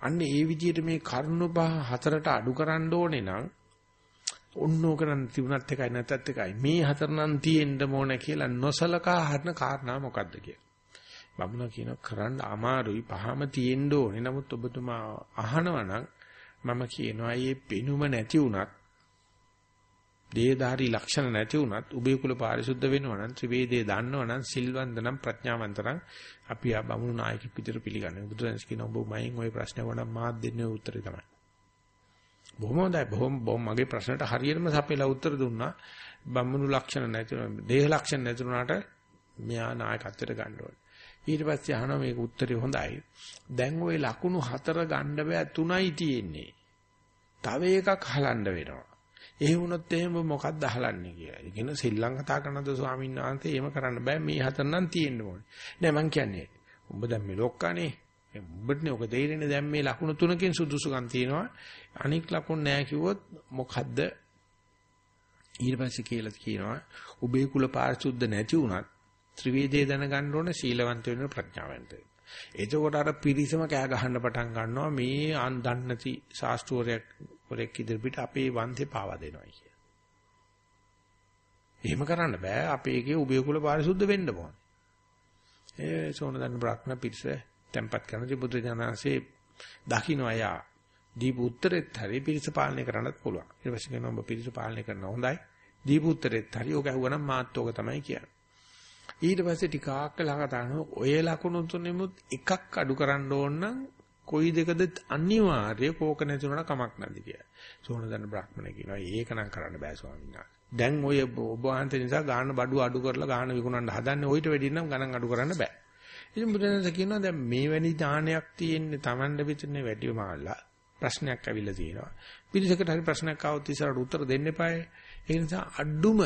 Speaker 1: අන්න ඒ විදිහට මේ කරුණු පහ හතරට අඩු කරන්න ඕනේ නම් ඔන්නෝ කරන් තිබුණත් එකයි නැතත් එකයි මේ හතර නම් තියෙන්න ඕන කියලා නොසලකා හරින කාරණා මොකද්ද කියලා. බමුණ කියන කරන්න අමාරුයි පහම තියෙන්න ඕනේ. නමුත් ඔබතුමා අහනවා නම් මම කියනවා මේ පෙනුම නැති වුණත් දේහධාරී ලක්ෂණ නැති වුණත් උබේ කුල පාරිශුද්ධ වෙනවා නම් ත්‍රිවේදයේ දන්නවා නම් සිල්වන්ත නම් ප්‍රඥාවන්ත නම් අපි ආ බමුණු නායකෙක් විදිහට පිළිගන්නවා. බුදුරජාණන් කියන ඔබ මයින් ওই ප්‍රශ්නේ වුණා මාත් දෙන්නේ උත්තරේ තමයි. බොහොම හොඳයි. බොහොම බොහොම මගේ ප්‍රශ්නට හරියටම සපයලා උත්තර දුන්නා. බම්මුණු ලක්ෂණ නැති දේහ ලක්ෂණ නැති වුණාට මෙයා නායකත්වයට ගන්න ඕනේ. ඊට පස්සේ අහනවා මේක උත්තරේ හොඳයි. දැන් ওই ලකුණු හතර ගන්න බෑ තුනයි තියෙන්නේ. තව එකක් හලන්න වෙනවා. එහෙ වුණොත් එහෙම මොකක්ද අහලන්නේ කියලා. ඒ කියන සෙල්ලම් කතා කරනද ස්වාමීන් වහන්සේ එහෙම කරන්න බෑ මේ හතර නම් තියෙන්න ඕනේ. නෑ මං කියන්නේ. උඹ දැන් මේ ලොක්කානේ. උඹටනේ ඔක තේරෙන්නේ දැන් මේ ලකුණු තුනකින් සුදුසුකම් තියෙනවා. අනික් ලකුණු නැහැ කිව්වොත් මොකද්ද ඊට පස්සේ කියලා කියනවා උබේ කුල පාරිශුද්ධ නැති වුණත් ත්‍රිවේදයේ දැනගන්න ඕන සීලවන්ත වෙන ප්‍රඥාවන්ත වෙන. එතකොට අර පිරිසම කෑ ගහන්න පටන් ගන්නවා මේ අන් දන්නති ශාස්ත්‍රෝරයක් වරෙක් ඉදිරියට අපේ වන්සේ පාවා දෙනවා කිය. එහෙම කරන්න බෑ අපේ එකේ උබේ කුල පාරිශුද්ධ වෙන්න ඕනේ. ඒ සෝනදන් බ්‍රහ්මණ පිරිස tempat කරන බුදු දනසේ දකින්න අයා දීපු උත්තරෙත් හරි පිරිස පාලනය කරන්නත් පුළුවන්. ඊට පස්සේ කියනවා ඔබ පිරිස පාලනය කරන හොඳයි. දීපු උත්තරෙත් හරි ඕක ඇහුවනම් මාත් ඕක තමයි කියන්නේ. ඊට පස්සේ ටිකක් වෙලා කතා කරනවා ඔය ලකුණු තුනෙමුත් එකක් අඩු කරන්න ඕන නම් කොයි දෙකද අනිවාර්ය කෝක නැති වුණා කමක් නැද්ද කියලා. සෝනදන්න බ්‍රාහ්මණ කියනවා ඒක නම් කරන්න බෑ ස්වාමීන් වහන්සේ. දැන් ඔය ඔබ වහන්සේ නිසා ගාන බඩු අඩු කරලා ගාන විකුණන්න හදන්නේ ඔయిత වැඩි නම් ගණන් අඩු කරන්න බෑ. ඉතින් බුදුරජාණන් කියනවා දැන් මේ වැනි දානයක් තියෙන්නේ Tamande විතරනේ වැඩි මාල්ලා. ප්‍රශ්නයක් ඇවිල්ලා තියෙනවා. පිළිසකට හරි ප්‍රශ්නයක් ආවොත් ඉස්සරහට උත්තර දෙන්න එපායි. ඒ නිසා අඩුම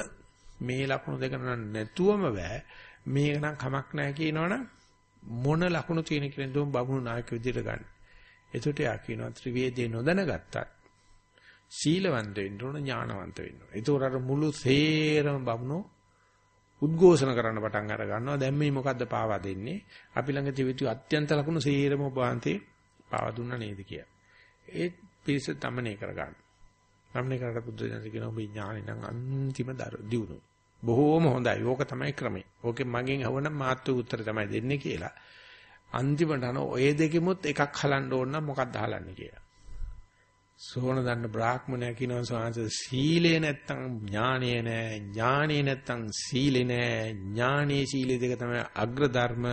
Speaker 1: මේ ලකුණු දෙක නැතුවම බෑ. මේක නම් කමක් නැහැ කියනවනම් මොන ලකුණු තියෙන කියලා දුම් බබුණු නායක විදියට ගන්න. එතකොට යා කියනවා ත්‍රිවේදේ නොදැනගත්තත් සීලවන්ත වෙන්න ඕන ඥානවන්ත වෙන්න ඕන. ඒතකොට අර මුළු සේරම බබුණු උද්ඝෝෂණ කරන්න පටන් අර ගන්නවා. දැන් මේ මොකද්ද පාවා දෙන්නේ? අපි ළඟ තිබිතු අත්‍යන්ත ලකුණු සේරම ඔබ වහන්සේ පාවා දුන්නා නේද කියලා. ඒ පිරිස තමනේ කරගන්න. තමනේ කරලා බුද්ධ ජනක කියනවා ඔබ ඥානෙ නම් අන්තිම දියුණුව. බොහෝම හොඳයි. ඕක තමයි ක්‍රමය. ඕකෙන් මගෙන් අහවනම් මාත්තු උත්තර තමයි දෙන්නේ කියලා. අන්තිමට අන ඔය දෙකෙමුත් එකක් හලන්න ඕන නම් මොකක්ද හලන්නේ කියලා. සෝන දන්න බ්‍රාහ්මණයා කියනවා සාංශ සීලේ නැත්තම් ඥානෙ නෑ ඥානෙ නැත්තම් සීලේ නෑ ඥානෙ සීලේ දෙක තමයි අග්‍ර ධර්ම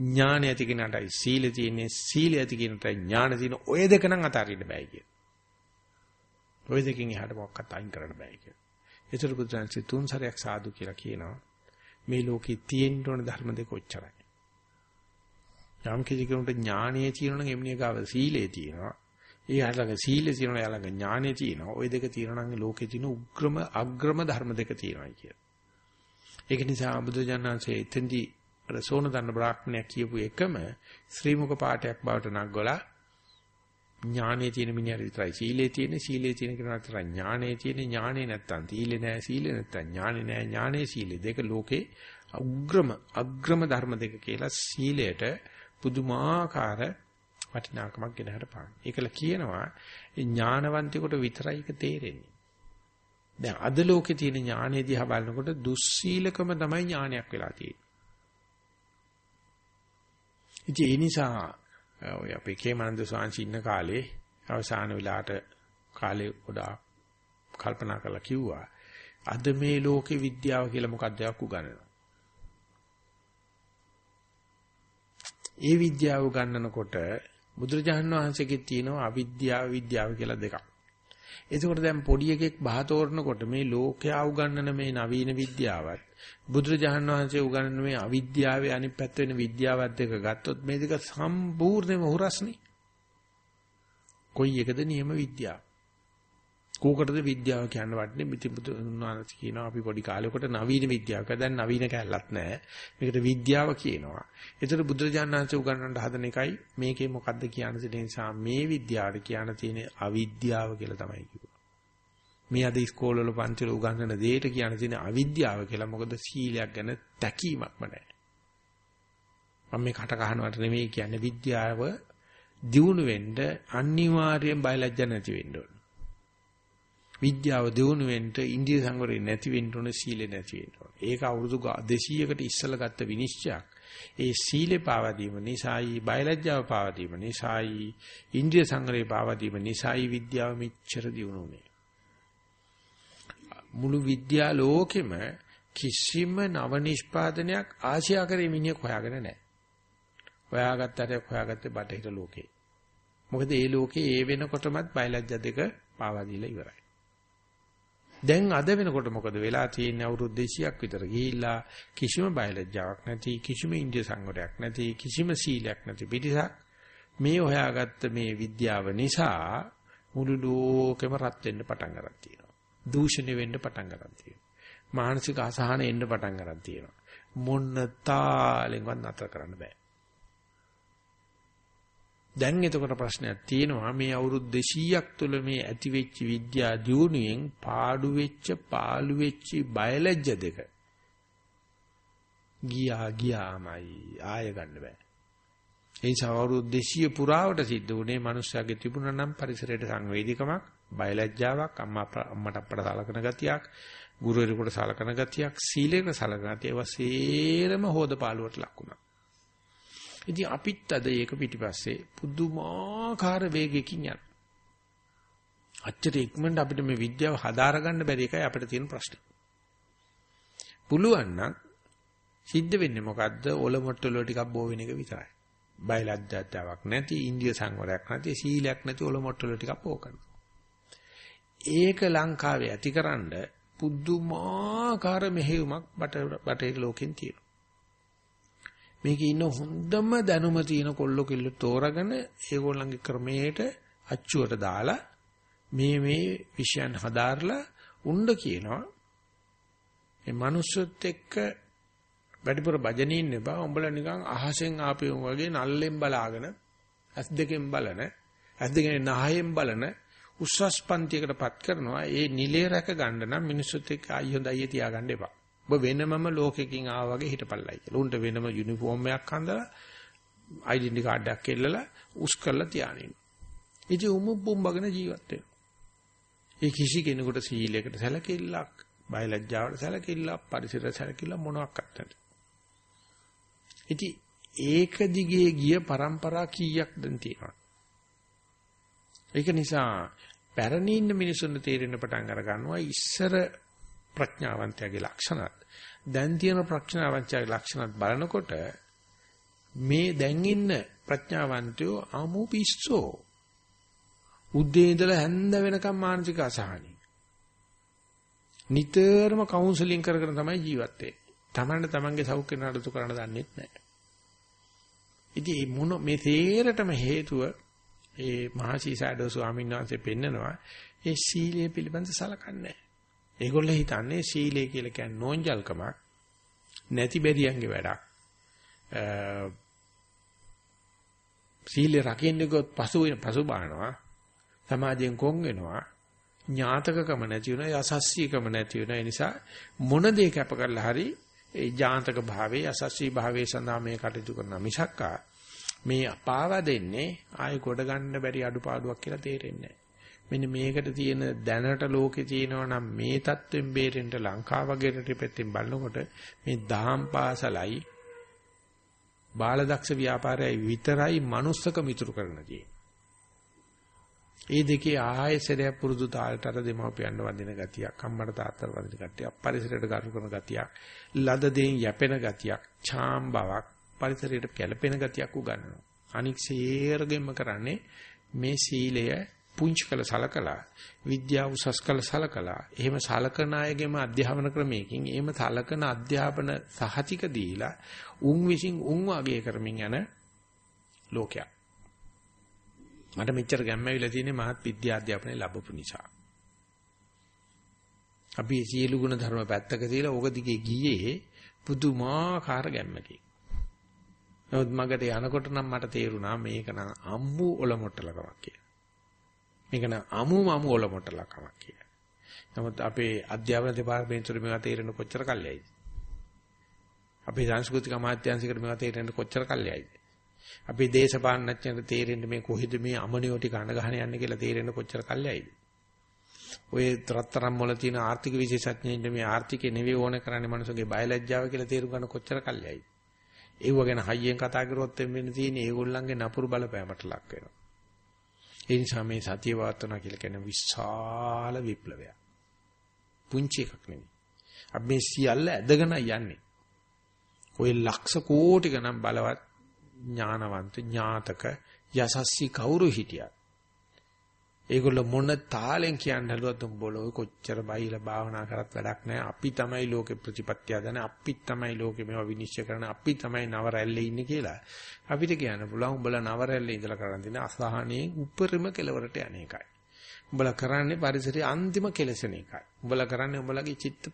Speaker 1: ඥානෙ ඇති කෙනාටයි සීලේ තියෙන්නේ සීලේ ඇති කෙනාටයි ඥාන තියෙන ඔය දෙක නම් අතාරින්න බෑ කිය. ඔය දෙකෙන් එහාට මොකක්වත් අයින් කරන්න බෑ කිය. ඒතර බුදුන්සේ තුන් සැරයක් සාදු කියලා කියනවා. මේ ලෝකේ තියෙන්න ඕන ධර්ම දෙක ඔච්චරයි. යම් කිසි කෙනෙකුට ඥානයේ තියෙනවා නම් එම්නිය ගාව සීලේ තියෙනවා. ඒ ළඟ සීලේ තියෙනවා යා ළඟ ඥානයේ තියෙනවා. ওই දෙක තියෙනවා නම් ලෝකේ තියෙන උග්‍රම අග්‍රම ධර්ම දෙක තියෙනවායි කිය. ඒක නිසා බුදුජානනාංශයේ එතෙන්දී රසෝන දන්න බ්‍රාහ්මණයක් කියපු එකම ශ්‍රී මුක පාඨයක් බවට නග්ගලා ඥානයේ තියෙන මිනිහට විතරයි සීලේ තියෙන්නේ සීලේ තියෙන කෙනාට විතරයි ඥානයේ තියෙන්නේ ඥානේ නැත්තම් සීලේ නැහැ සීලේ නැත්තම් ඥානේ නැහැ ඥානේ සීලේ දෙක ලෝකේ උග්‍රම අග්‍රම ධර්ම දෙක කියලා සීලයට පුදුමාකාර වටිනාකමක් ගෙනහැර පාන. ඒකල කියනවා ඥානවන්තයෙකුට විතරයි ඒක තේරෙන්නේ. දැන් අද ලෝකේ තියෙන ඥානෙ දිහා බලනකොට දුස්සීලකම තමයි ඥානයක් වෙලා තියෙන්නේ. ඉතින් ඒ නිසා ඔය අපේ කේමනන්ද ස්වාමීන් ඉන්න කාලේ අවසාන වෙලාවට කාලේ ගොඩාක් කල්පනා කරලා කිව්වා අද මේ ලෝකේ විද්‍යාව කියලා මොකක්ද යක් උගන්වනවා. ඒ විද්‍යාව උගන්වනකොට බුදුරජාණන් වහන්සේගෙත් තියෙනවා අවිද්‍යාව විද්‍යාව කියලා දෙකක්. එතකොට දැන් පොඩි එකෙක් බහතෝරනකොට මේ ලෝකයා උගන්වන මේ නවීන විද්‍යාවත් බුදුරජාණන් වහන්සේ උගන්වන මේ අවිද්‍යාවේ අනිත් පැත්ත වෙන විද්‍යාවත් දෙක ගත්තොත් මේ දෙක සම්පූර්ණයෙන්ම හුරස්නේ. කොයි එකද නියම විද්‍යාව? කෝකටද විද්‍යාව කියන්න වටනේ මිතිපුතුනානස් කියනවා අපි පොඩි කාලෙකට නවීන විද්‍යාවක. දැන් නවීන කැලලක් නැහැ. මේකට විද්‍යාව කියනවා. ඒතර බුදුරජාණන්සේ උගන්වන්න හදන එකයි මේකේ මොකද්ද කියන නිසා මේ විද්‍යාවට කියන්න තියෙන අවිද්‍යාව කියලා තමයි කිව්වා. මේ අද ඉස්කෝලවල පන්තිවල උගන්වන දෙයට කියන්න තියෙන අවිද්‍යාව කියලා මොකද සීලයක් ගැන තැකීමක්ම නැහැ. මම මේ කට කහනවට නෙමෙයි කියන්නේ විද්‍යාව දියුණු වෙන්න අනිවාර්යෙන් බයලජ්ජ නැති වෙන්න ඕන. විද්‍යාව දියුණු වෙන්න ඉන්දිය සංවරය නැති වෙන්න ඕන සීලෙ නැති වෙන්න ඕන. ඒක අවුරුදු 200කට ඉස්සෙල්ලා ගත්ත විනිශ්චයක්. ඒ සීලේ පාවදීම නිසායි බයලජ්ජාව පාවදීම නිසායි ඉන්දිය සංවරය පාවදීම නිසායි විද්‍යාව මෙච්චර දියුණුනේ. මුළු විද්‍යා ලෝකෙම කිසිම නව නිෂ්පාදනයක් ආශියාකරේ මිනිහෙක් හොයාගෙන නැහැ. හොයාගත්තට හොයාගත්තේ බටහිර ලෝකේ. මොකද ඒ ලෝකේ ඒ වෙනකොටමත් බයලජ්ජා දෙක පාවා දීලා ඉවරයි. දැන් අද වෙනකොට මොකද වෙලා තියෙන්නේ අවුරුදු 200ක් විතර ගිහිල්ලා කිසිම බයලජ්ජාවක් නැති කිසිම ඉන්දිය සංවරයක් නැති කිසිම සීලයක් නැති පිටිසක් මේ හොයාගත්ත මේ විද්‍යාව නිසා මුළු ලෝකෙම රත් වෙන්න පටන් ගන්න තියෙනවා. දූෂණය වෙන්න පටන් ගන්න තියෙනවා. මානසික අසහන එන්න පටන් ගන්න තියෙනවා. මොන්න තාලෙන්වත් නතර කරන්න බෑ. දැන් එතකොට ප්‍රශ්නයක් තියෙනවා. මේ අවුරුදු 200ක් තුළ මේ ඇති වෙච්ච විද්‍යා දියුණුවෙන් පාඩු වෙච්ච පාළු වෙච්ච බයලජ්‍ය දෙක ගියා ගියාමයි. ආය ගන්න බෑ. ඒ නිසා අවුරුදු 200 පුරාවට සිද්ධ වුණේ මිනිස්යාගේ තිබුණා නම් පරිසරයට සංවේදීකමක් බයලජ්‍යාවක් අම්මා අම්මට අප්පට සලකන ගතියක් ගුරුවරයෙකුට සලකන ගතියක් සීලයක සලකන ගතිය. ඒවා සේරම හොදපාලුවට ලක් වුණා. ඉතින් අපිත් අද ඒක පිටිපස්සේ පුදුමාකාර වේගයකින් යන. අච්චර ඉක්මනට අපිට මේ විද්‍යාව හදාරගන්න බැරි එකයි අපිට තියෙන ප්‍රශ්නේ. පුළුවන් නම් සිද්ධ වෙන්නේ මොකද්ද? ඔල මොට්ටල ටිකක් බෝ වෙන එක විතරයි. බයලජ්ජාතාවක් නැති, ඉන්දිය සංවරයක් නැති, සීලයක් නැති ඔල මොට්ටල ටිකක් බෝ කරනවා. ඒක ලංකාවේ ඇතිකරනද පුදුමාකාර මෙහෙයුමක් බටහිර ලෝකෙන් තියෙනවා. මේකේ ඉන්න හොඳම දැනුම තියෙන කොල්ල කිල්ල තෝරගෙන ඒගොල්ලන්ගේ ක්‍රමයට අච්චුවට දාලා මේ මේ විෂයන් හදාarලා උණ්ඩ කියනවා. මේ මනුස්සත් එක්ක වැඩිපුර භජනේ ඉන්න බා උඹලා නිකන් අහසෙන් ආපියුම් වගේ නල්ලෙන් බලාගෙන ඇස් දෙකෙන් බලන ඇස් දෙකෙන් නහයෙන් බලන උස්සස් පන්තියකටපත් කරනවා. ඒ නිලේ රැක ගන්න නම් මිනිස්සුත් එක්ක අයිය හොඳ අයිය තියාගන්න එපා. ඔබ වෙනමම ලෝකෙකින් ආවා වගේ හිටපල්ලයි කියලා. උන්ට වෙනම යුනිෆෝම් එකක් හඳලා ඩෙන්ටි කාඩ් එකක් එල්ලලා උස් කරලා තියානින්. ඉතින් උමු බුම්බගෙන ජීවත් වෙනවා. ඒ කිසි කෙනෙකුට සීලයකට සැලකිල්ලක්, බයලජ්ජාවට සැලකිල්ලක්, පරිසරයට සැලකිල්ලක් මොනවත් නැහැ. ඉතින් ඒක දිගේ ගිය પરම්පරා කීයක් දැන් තියෙනවා. ඒක නිසා පැරණි ඉන්න මිනිසුන්ට තේරෙන්න පටන් අර ගන්නවා ඉස්සර ප්‍රඥාවන්තයාගේ ලක්ෂණත් දැන් තියෙන ප්‍රඥාවන්තයාගේ ලක්ෂණත් බලනකොට මේ දැන් ඉන්න ප්‍රඥාවන්තයෝ අමු පිස්සෝ උදේ ඉඳලා හැන්ද වෙනකම් මානසික අසහනයි නිතරම කවුන්සලින් කරගෙන තමයි ජීවත් වෙන්නේ. තමන්න තමන්ගේ සෞඛ්‍ය නඩතු කරන්න දන්නේ නැහැ. ඉතින් මේ මොන මේ තේරටම හේතුව ඒ මහසීසඩෝ ස්වාමීන් වහන්සේ පෙන්නනවා ඒ සීලය පිළිබඳ සලකන්නේ ඒගොල්ලෝ හිතන්නේ සීලය කියලා කියන්නේ නෝන්ජල්කමක් නැති බැරියන්ගේ වැඩක්. සීලය රකින්නේ ගොත් පසු පසු බානවා. සමාජයෙන් කොන් වෙනවා. ඥාතකකම නැති වෙනවා යසස්සීකම නැති වෙනවා. ඒ නිසා මොන දේ කැප කරලා හරි ඒ ඥාතක භාවයේ යසස්සී භාවයේ සඳහා මේ කටයුතු කරන මිසක්කා මේ පාවා දෙන්නේ ආයෙ කොට ගන්න බැරි අඩුපාඩුවක් කියලා තේරෙන්නේ මෙන්න මේකට තියෙන දැනට ලෝකේ තියෙනවා නම් මේ தත්වෙන් බේරෙන්න ලංකාව වගේ රටපැත්තෙන් බලනකොට මේ දහම් පාසලයි බාලදක්ෂ ව්‍යාපාරයයි විතරයි manussක මිතුරු කරන ඒ දෙකේ ආයෙසරයක් පුරුදු තාලට අර දෙමව්පියන්ව වදින ගතියක් අම්මට තාත්තට වදින ගතියක් පරිසරයට ගරු කරන ගතියක් ලද දෙයින් යැපෙන ගතියක් ඡාම් බවක් පරිසරයට කැළපෙන ගතියක් උගන්වනවා. අනික් සියරගෙම කරන්නේ මේ සීලය පුංචි කළ සලකලා විද්‍යාව උසස් කළ සලකලා එහෙම සලකන අයගේම අධ්‍යාපන ක්‍රමයකින් එහෙම සලකන අධ්‍යාපන සහතික දීලා උන් විසින් උන් වගේ කරමින් යන ලෝකයක්. මට මෙච්චර ගැම්මවිලා තියෙන්නේ මහත් විද්‍යා අධ්‍යාපනය ලැබපු නිසා. අපි සියලු ගුණ ධර්ම පැත්තක තියලා ඕක දිගේ ගියේ පුදුමාකාර ගැම්මකින්. නමුත් මගට යනකොට නම් මට තේරුණා මේක නම් අම්මු ඔලොමොට්ටලකමක් කියලා. මේක නම් අමු මමු ඔලොමොට්ටලකමක් කියලා. නමුත් අපේ අධ්‍යාපන දෙපාර්තමේන්තුවේ මේවා තේරෙන්න කොච්චර කල්යයිද? අපේ සංස්කෘතික අමාත්‍යාංශිකට මේවා තේරෙන්න කොච්චර කල්යයිද? අපේ දේශපාලනඥයන්ට තේරෙන්න මේ කොහෙද මේ අමනියෝ ටික අඳගහන යන්නේ කියලා තේරෙන්න කොච්චර කල්යයිද? ඔය තරතරම් වල තියෙන ආර්ථික විශේෂඥයින්ට මේ ආර්ථිකේ නෙවෙයි ඕන කරන්නේ මනුස්සගේ බයලජ්ජාව කියලා තේරුම් ගන්න කොච්චර කල්යයිද? ඒව ගැන හයියෙන් කතා කරුවොත් වෙන්න තියෙන ඒගොල්ලන්ගේ නපුරු බලපෑමට ලක් වෙනවා. ඒ නිසා මේ සතිය වාර්තනා කියලා කියන විශාල විප්ලවයක්. පුංචි එකක් නෙවෙයි. අපි මේ සියල්ල ඇදගෙන යන්නේ. ඔය ලක්ෂ කෝටි ගණන් බලවත් ඥානවන්ත ඥාතක යසස්සි කවුරු හිටියත් ඒගොල්ලෝ මොන තාලෙන් කියන්න හදුවත් උඹලෝ කොච්චර බයිලා භාවනා කරත් වැඩක් නැහැ. අපි තමයි ලෝකේ ප්‍රතිපත්‍ය හදන, අපි තමයි ලෝකේ මේවා විනිශ්චය කරන, අපි තමයි නව රැල්ලේ ඉන්නේ කියලා. අපිට කියන්න පුළුවන් උඹලා නව රැල්ලේ ඉඳලා කරන් දින අසහනයේ උපරිම කෙලවරට යන එකයි. උඹලා කරන්නේ පරිසරයේ අන්තිම කෙලසෙන එකයි. උඹලා කරන්නේ උඹලගේ චිත්ත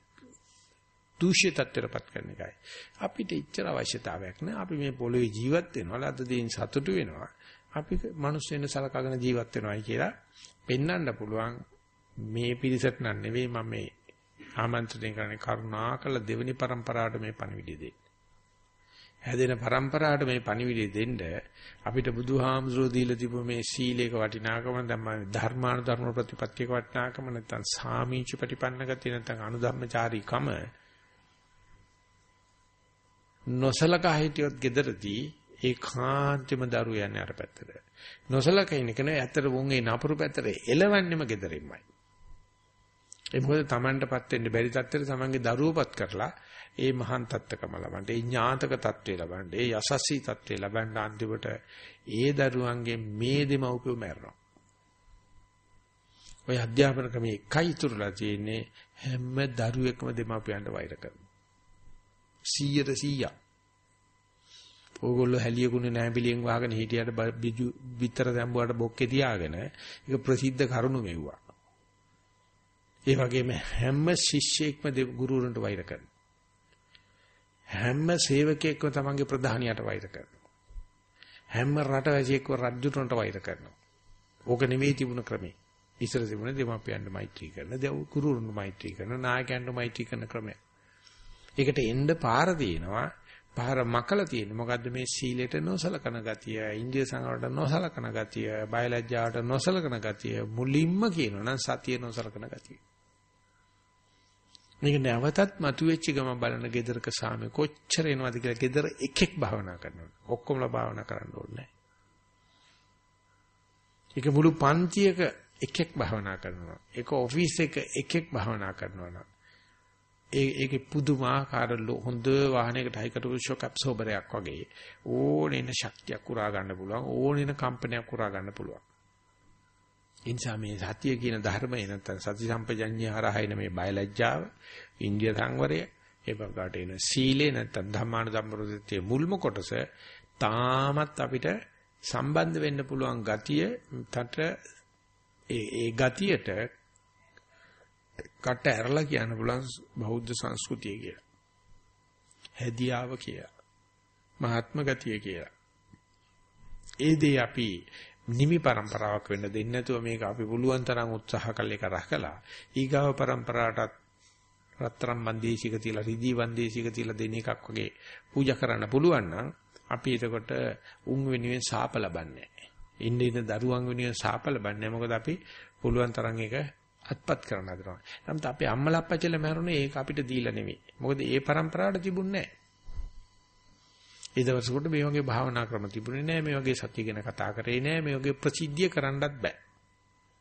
Speaker 1: දූෂ්‍ය තත්ත්වයටපත් කරන එකයි. අපිට ඉච්චර අවශ්‍යතාවයක් නැහැ. අපි මේ පොළොවේ ජීවත් වෙනවා, ලද්ද දෙයින් සතුටු වෙනවා. අපි මිනිස් වෙන්න සලකගෙන ජීවත් වෙනවායි කියලා පෙන්වන්න පුළුවන් මේ පිරිසට නන් නෙවෙයි මම මේ ආමන්ත්‍රණය කරන්නේ කරුණාකර දෙවෙනි પરම්පරාවට මේ පණිවිඩය දෙන්න. හැදෙන પરම්පරාවට මේ පණිවිඩය දෙන්න අපිට බුදුහාමුදුරෝ දීලා තිබු මේ සීලේක වටිනාකම දැන් මම ධර්මාන ධර්ම ප්‍රතිපත්තියක වටිනාකම නැත්නම් සාමීච ප්‍රතිපන්නකතිය නැත්නම් අනුධම්මචාරීකම නොසලකා හිටියොත් gederදී ඒකාන්තෙම දරු යන්නේ අර පැත්තට. නොසලකා ඉන්න කෙනා ඇත්තට වුන් ඒ නපුරු පැත්තට එලවන්නෙම gederෙමයි. ඒ මොකද Tamanටපත් වෙන්න බැරි තත්ත්වෙට Tamanගේ දරුවෝපත් කරලා ඒ මහාන් තත්ත්වකම ලබන්න, ඒ ඥාතක තත්ත්වේ ලබන්න, ඒ යසස්සී තත්ත්වේ ලබන්න අන්තිමට ඒ දරුවන්ගේ මේ දෙමව්පියෝ මැරෙනවා. ඔය අධ්‍යාපන ක්‍රමයේ එකයි ඉතුරුලා තියෙන්නේ හැම දරුවෙක්ම දෙමාපියන්ට වෛර කරනවා. 100ට 100ක්. ඕගොල්ලෝ හැලියකුනේ නැඹිලියෙන් වහගෙන හිටියට බිජු විතර දැම්බුවාට බොක්කේ තියාගෙන ඒක ප්‍රසිද්ධ කරුණු මෙව්වා. ඒ වගේම හැම ශිෂ්‍යයෙක්ම ගුරුවරන්ට වෛර කරනවා. හැම සේවකයෙක්ම තමන්ගේ ප්‍රධානියට වෛර කරනවා. හැම රටවැසියෙක්ව රජුටන්ට වෛර කරනවා. ඕක නෙවෙයි තිබුණ ක්‍රමේ. ඉස්සර තිබුණේ දෙමාපියන්ට මෛත්‍රී කරන, දෙව් ගුරුවරුන්ට මෛත්‍රී කරන, නායකයන්ට මෛත්‍රී කරන ක්‍රමය. ඒකට එන්න පාර දෙනවා. පාර මකලා තියෙන්නේ මොකද්ද මේ සීලයට නොසලකන ගතිය, ඉන්දිය සංවරයට නොසලකන ගතිය, බයලජ්ජාවට නොසලකන ගතිය, මුලින්ම කියනවා නම් සතිය නොසලකන ගතිය. මේක නැවතත් මතුවෙච්ච ගම බලන gedaraක සාමය කොච්චර එනවද කියලා gedara එකෙක් භාවනා කරනවා. ඔක්කොමලා භාවනා කරන්න ඕනේ නැහැ. ඒක මුළු පන්තියක එකෙක් භාවනා කරනවා. ඒක ඔෆිස් එක එකෙක් භාවනා කරනවා නම් ඒ ඒකේ පුදුමාකාර හොඳ වාහනයකට හයිකට ෂොක් ඇබ්සෝබරයක් වගේ ඕනේන ශක්තියක් උරා ගන්න පුළුවන් ඕනේන කම්පනයක් උරා ගන්න පුළුවන්. ඉන්සා මේ සතිය කියන ධර්මය නැත්නම් සති සම්පජඤ්ඤය හරහා එන මේ බයලජ්ජාව, ඉන්දිය සංවරය, ඒ වගේට එන සීලේ නැත්නම් ධම්මානුධම්මරොදිතේ මුල්ම කොටස තාමත් අපිට සම්බන්ධ වෙන්න පුළුවන් ගතිය තට ඒ ඒ ගතියට කට ඇරලා කියන්න පුළුවන් බෞද්ධ සංස්කෘතිය කියලා. හැදියාව කියලා. මහාත්ම ගතිය කියලා. ඒ දේ අපි නිමි પરම්පරාවක් වෙන්න දෙන්නේ නැතුව මේක අපි පුළුවන් තරම් උත්සාහ කළ එක රහකලා ඊගාව પરම්පරාවටත් රත්තරම් වන්දේශික තියලා රිදී වන්දේශික තියලා දෙන එකක් වගේ පූජා කරන්න පුළුවන් නම් අපි එතකොට උන් වෙනුවෙන් ශාප ලබන්නේ නැහැ. ඉන්න ඉන්න දරුවන් වෙනුවෙන් ශාප ලබන්නේ මොකද අපි පුළුවන් තරම් ඒක අත්පත් කරන්න හදනවා. නමුත් අපේ අම්මලා අප්පච්චිලා මරුනේ ඒක අපිට දීලා නෙවෙයි. මොකද ඒ પરම්පරාවට තිබුණේ නැහැ. ඒ දවසකට මේ වගේ භාවනා ක්‍රම තිබුණේ නැහැ. මේ වගේ සත්‍ය ගැන කතා කරේ නැහැ. මේ වගේ ප්‍රසිද්ධිය කරන්නත් බෑ.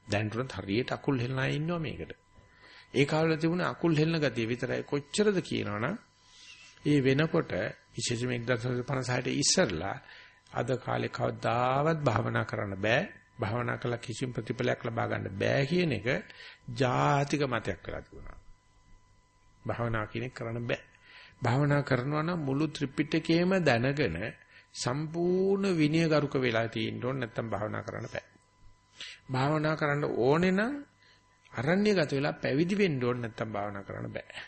Speaker 1: දැන් තුනත් හරියට අකුල් හෙලනා ඉන්නවා මේකට. ඒ කාලවල තිබුණ අකුල් හෙලන ගතිය විතරයි කොච්චරද කියනවනම් ඒ වෙනකොට විශේෂයෙන්ම 1956 ඉස්සරලා අද කාලේ කවදාවත් භාවනා කරන්න බෑ. භාවනා කළා කිසිම ප්‍රතිඵලයක් ලබා ගන්න බෑ කියන එක ජාතික මතයක් වෙලා තිබුණා. භාවනා කියන එක කරන්න බෑ. භාවනා කරනවා නම් මුළු ත්‍රිපිටකයේම දැනගෙන සම්පූර්ණ විනයගරුක වෙලා තියෙන්න ඕන නැත්නම් භාවනා කරන්න බෑ. භාවනා කරන්න ඕනේ නම් අරණ්‍යගත වෙලා පැවිදි වෙන්න ඕන නැත්නම් භාවනා කරන්න බෑ.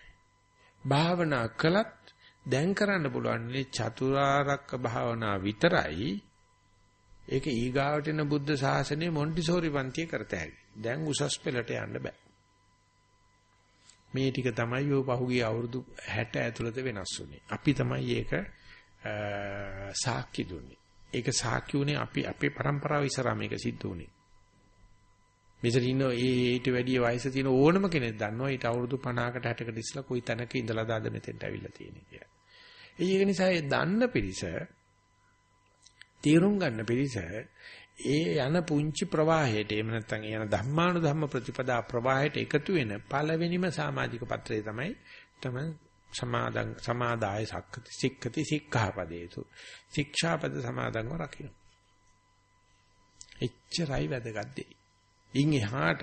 Speaker 1: භාවනා කළත් දැන් කරන්න පුළුවන් චතුරාර්යක භාවනා විතරයි ඒක ඊගාවට එන බුද්ධ ශාසනයේ මොන්ටිසෝරි පන්තිය කරත හැකි. දැන් උසස් පෙළට යන්න බෑ. මේ ටික තමයි ඔය පහුගිය අවුරුදු 60 ඇතුළත වෙනස් වුනේ. අපි තමයි ඒක සාක්ෂි දුන්නේ. ඒක සාක්ෂි උනේ අපි අපේ પરම්පරාව ඉස්සරහා මේක සිද්ධ වුනේ. මෙතන ඉන්න ඒ ඊට වැඩි වයස තියෙන ඕනම කෙනෙක් දන්නවා ඊට අවුරුදු 50කට 60කට ඉස්සලා කොයි තැනක ඉඳලාද අද මෙතෙන්ට ඇවිල්ලා තියෙන්නේ කියලා. ඒක නිසා ඒ දන්න පිරිස තීරුම් ගන්න පිරිස ඒ යන පුංචි ප්‍රවාහයට එහෙම නැත්නම් යන ධම්මානුධම්ම ප්‍රතිපදා ප්‍රවාහයට එකතු වෙන පළවෙනිම සමාජික පත්‍රය තමයි තමයි සමාදන් සමාදාය සක්කති සික්කති සික්ඛාපදේතු ශික්ෂාපද සමාදන්ව රකින්න. එච්චරයි වැදගත් දෙයි. ඉන් එහාට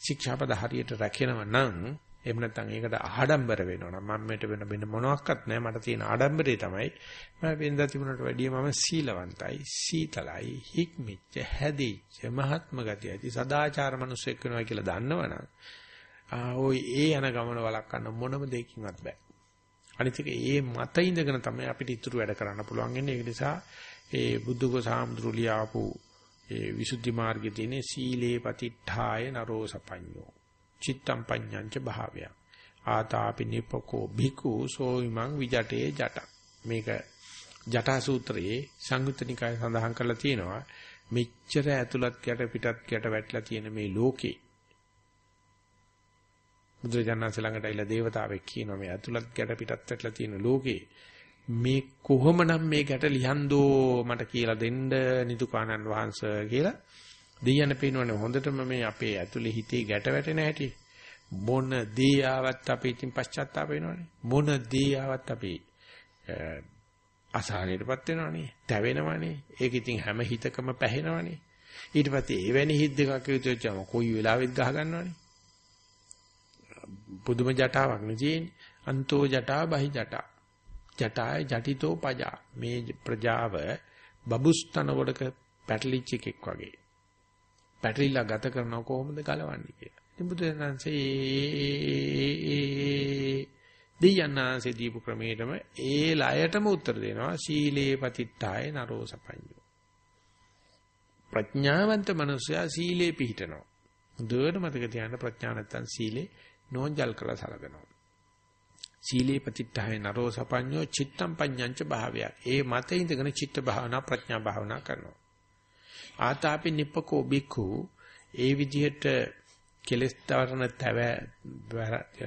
Speaker 1: ශික්ෂාපද හරියට රැකෙනව නම් එහෙම නැත්නම් ඒකට ආඩම්බර වෙනවා නම් මම මෙට වෙන වෙන මොනවත් නැහැ. මට තියෙන ආඩම්බරේ තමයි මම වෙනදා තිබුණට වැඩිය මම සීලවන්තයි සීතලයි හික්මිච්ච හැදිච්ච මහත්ම ගතිය ඇති සදාචාර මිනිස්සෙක් වෙනවා කියලා දන්නවනම් ආ ওই ඒ යන ගමන වළක්වන්න මොනම දෙයකින්වත් බෑ. අනිත් එක ඒ මත ඉඳගෙන තමයි අපිට ඉතුරු වැඩ කරන්න පුළුවන් වෙන්නේ. ඒක නිසා ඒ බුද්ධකෝ සාමුද්‍රු ලියාපු ඒ විසුද්ධි මාර්ගයේ තියෙන සීලේ පතිට්ඨාය නරෝ සපඤ්ඤෝ. චිත්තම් පඤ්ඤංච භාවය. ආතාපි නිපකෝ භිකු සෝයිමං විජටේ ජට. මේක ජටා සූත්‍රයේ සංයුත්තනිකාය සඳහන් කරලා තියෙනවා. මෙච්චර ඇතුළත් යට පිටත් යට වැටලා තියෙන මේ ලෝකේ බුදුරජාණන් ළඟට ඇවිල්ලා දේවතාවෙක් කියනවා මේ ඇතුළත් ගැට පිටත් වැටලා තියෙන ලෝකේ මේ කොහොමනම් මේ ගැට ලියන්දෝ මට කියලා දෙන්න නිදුකානන් වහන්සේ කියලා දෙයයන් පේනවනේ හොඳටම මේ අපේ ඇතුලේ හිතේ ගැට වැටෙන හැටි. මොන දේ ආවත් අපි ඉතින් පශ්චාත්තාප වෙනවනේ. මොන දේ ආවත් අපි අසහනයටපත් වෙනවනේ. තැවෙනවනේ. ඒක ඉතින් හැම හිතකම පැහෙනවනේ. ඊට පස්සේ එවැනි හිත් දෙකක් විතරචම කොයි වෙලාවෙත් ගහ ගන්නවනේ. පුදුම ජටාවක් නේ තියෙන්නේ. අන්තෝ ජටා බහි ජටා. ජටාය ජටිතෝ පජා. මේ ප්‍රජාව බබුස්තන වලක පැටලිච්ච එකෙක් වගේ. පැටලිලා ගත කරනව කොහොමද ගලවන්නේ කියලා. ඉතින් බුදුරජාණන්සේ දෙයන්නාසේ දීපු ක්‍රමයටම ඒ ලයටම උත්තර දෙනවා සීලේ පතිට්ඨාය නරෝ සපඤ්ඤෝ. ප්‍රඥාවන්ත මනුස්සයා සීලේ පිහිටනවා. හොඳට මතක තියාගන්න ප්‍රඥා නැත්තම් සීලේ නෝන්ජල් කරලා සලකනවා. සීලේ පතිට්ඨාය නරෝ සපඤ්ඤෝ චිත්තම් පඤ්ඤංච භාවය. ඒ මත ඉඳගෙන චිත්ත භාවනා ප්‍රඥා භාවනා කරනවා. ආතාපි නිප්පකෝ බික්ඛු ඒ විදිහට කෙලස් තවරන තව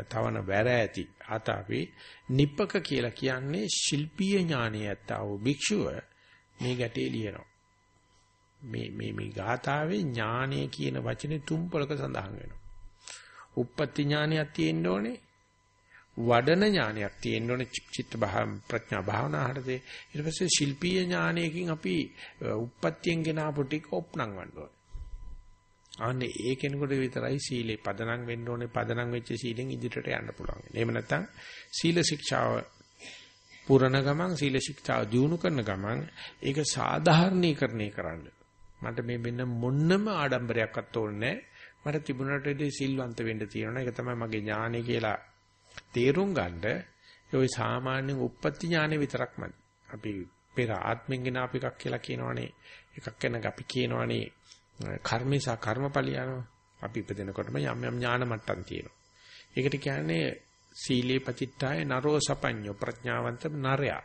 Speaker 1: තවන වැර ඇති ආතාපි නිප්පක කියලා කියන්නේ ශිල්පීය ඥානය ඇත්තා වූ භික්ෂුව මේ ගැටේ ලියනවා. මේ මේ මේ ගාථාවේ ඥානය කියන වචනේ තුම්පලක සඳහන් වෙනවා. උප්පත්ති ඥානයක් තියෙන්න ඕනේ. වඩන ඥානයක් තියෙන්න ඕනේ චිත්ත භා ප්‍රඥා භාවනා හරතේ ඊට පස්සේ ශිල්පීය ඥානයකින් අපි උප්පත්තියෙන් ගෙන ආපු ටික ඔප්නම් වන්න ඕනේ. අනේ ඒ කෙනෙකුට විතරයි සීලේ පදනම් වෙන්න ඕනේ පදනම් වෙච්ච සීලෙන් ඉදිරියට යන්න පුළුවන්. එහෙම නැත්නම් සීල ශික්ෂාව පුරණ ගමන් සීල ශික්ෂාව දියුණු කරන ගමන් ඒක සාධාරණීකරණය කරන්න. මට මේ වෙන මොන්නම ආඩම්බරයක්වත් ඕනේ මට තිබුණට සිල්වන්ත වෙන්න තියෙනවා. ඒක තමයි මගේ ඥානෙ කියලා තේරුම් ගන්න ඒ සාමාන්‍ය උප්පත්ති ඥානෙ විතරක්මයි. අපි පෙර ආත්මෙන් ගෙන අපි එකක් කියලා කියනවනේ. එකක් ගැන අපි කියනවනේ කර්මේසා කර්මඵල යනවා. අපි ඉපදෙනකොටම යම් යම් ඥාන මට්ටම් තියෙනවා. ඒකට කියන්නේ සීලේ පතිට්ඨාය නරෝ සපඤ්ඤෝ ප්‍රඥාවන්ත නරයා.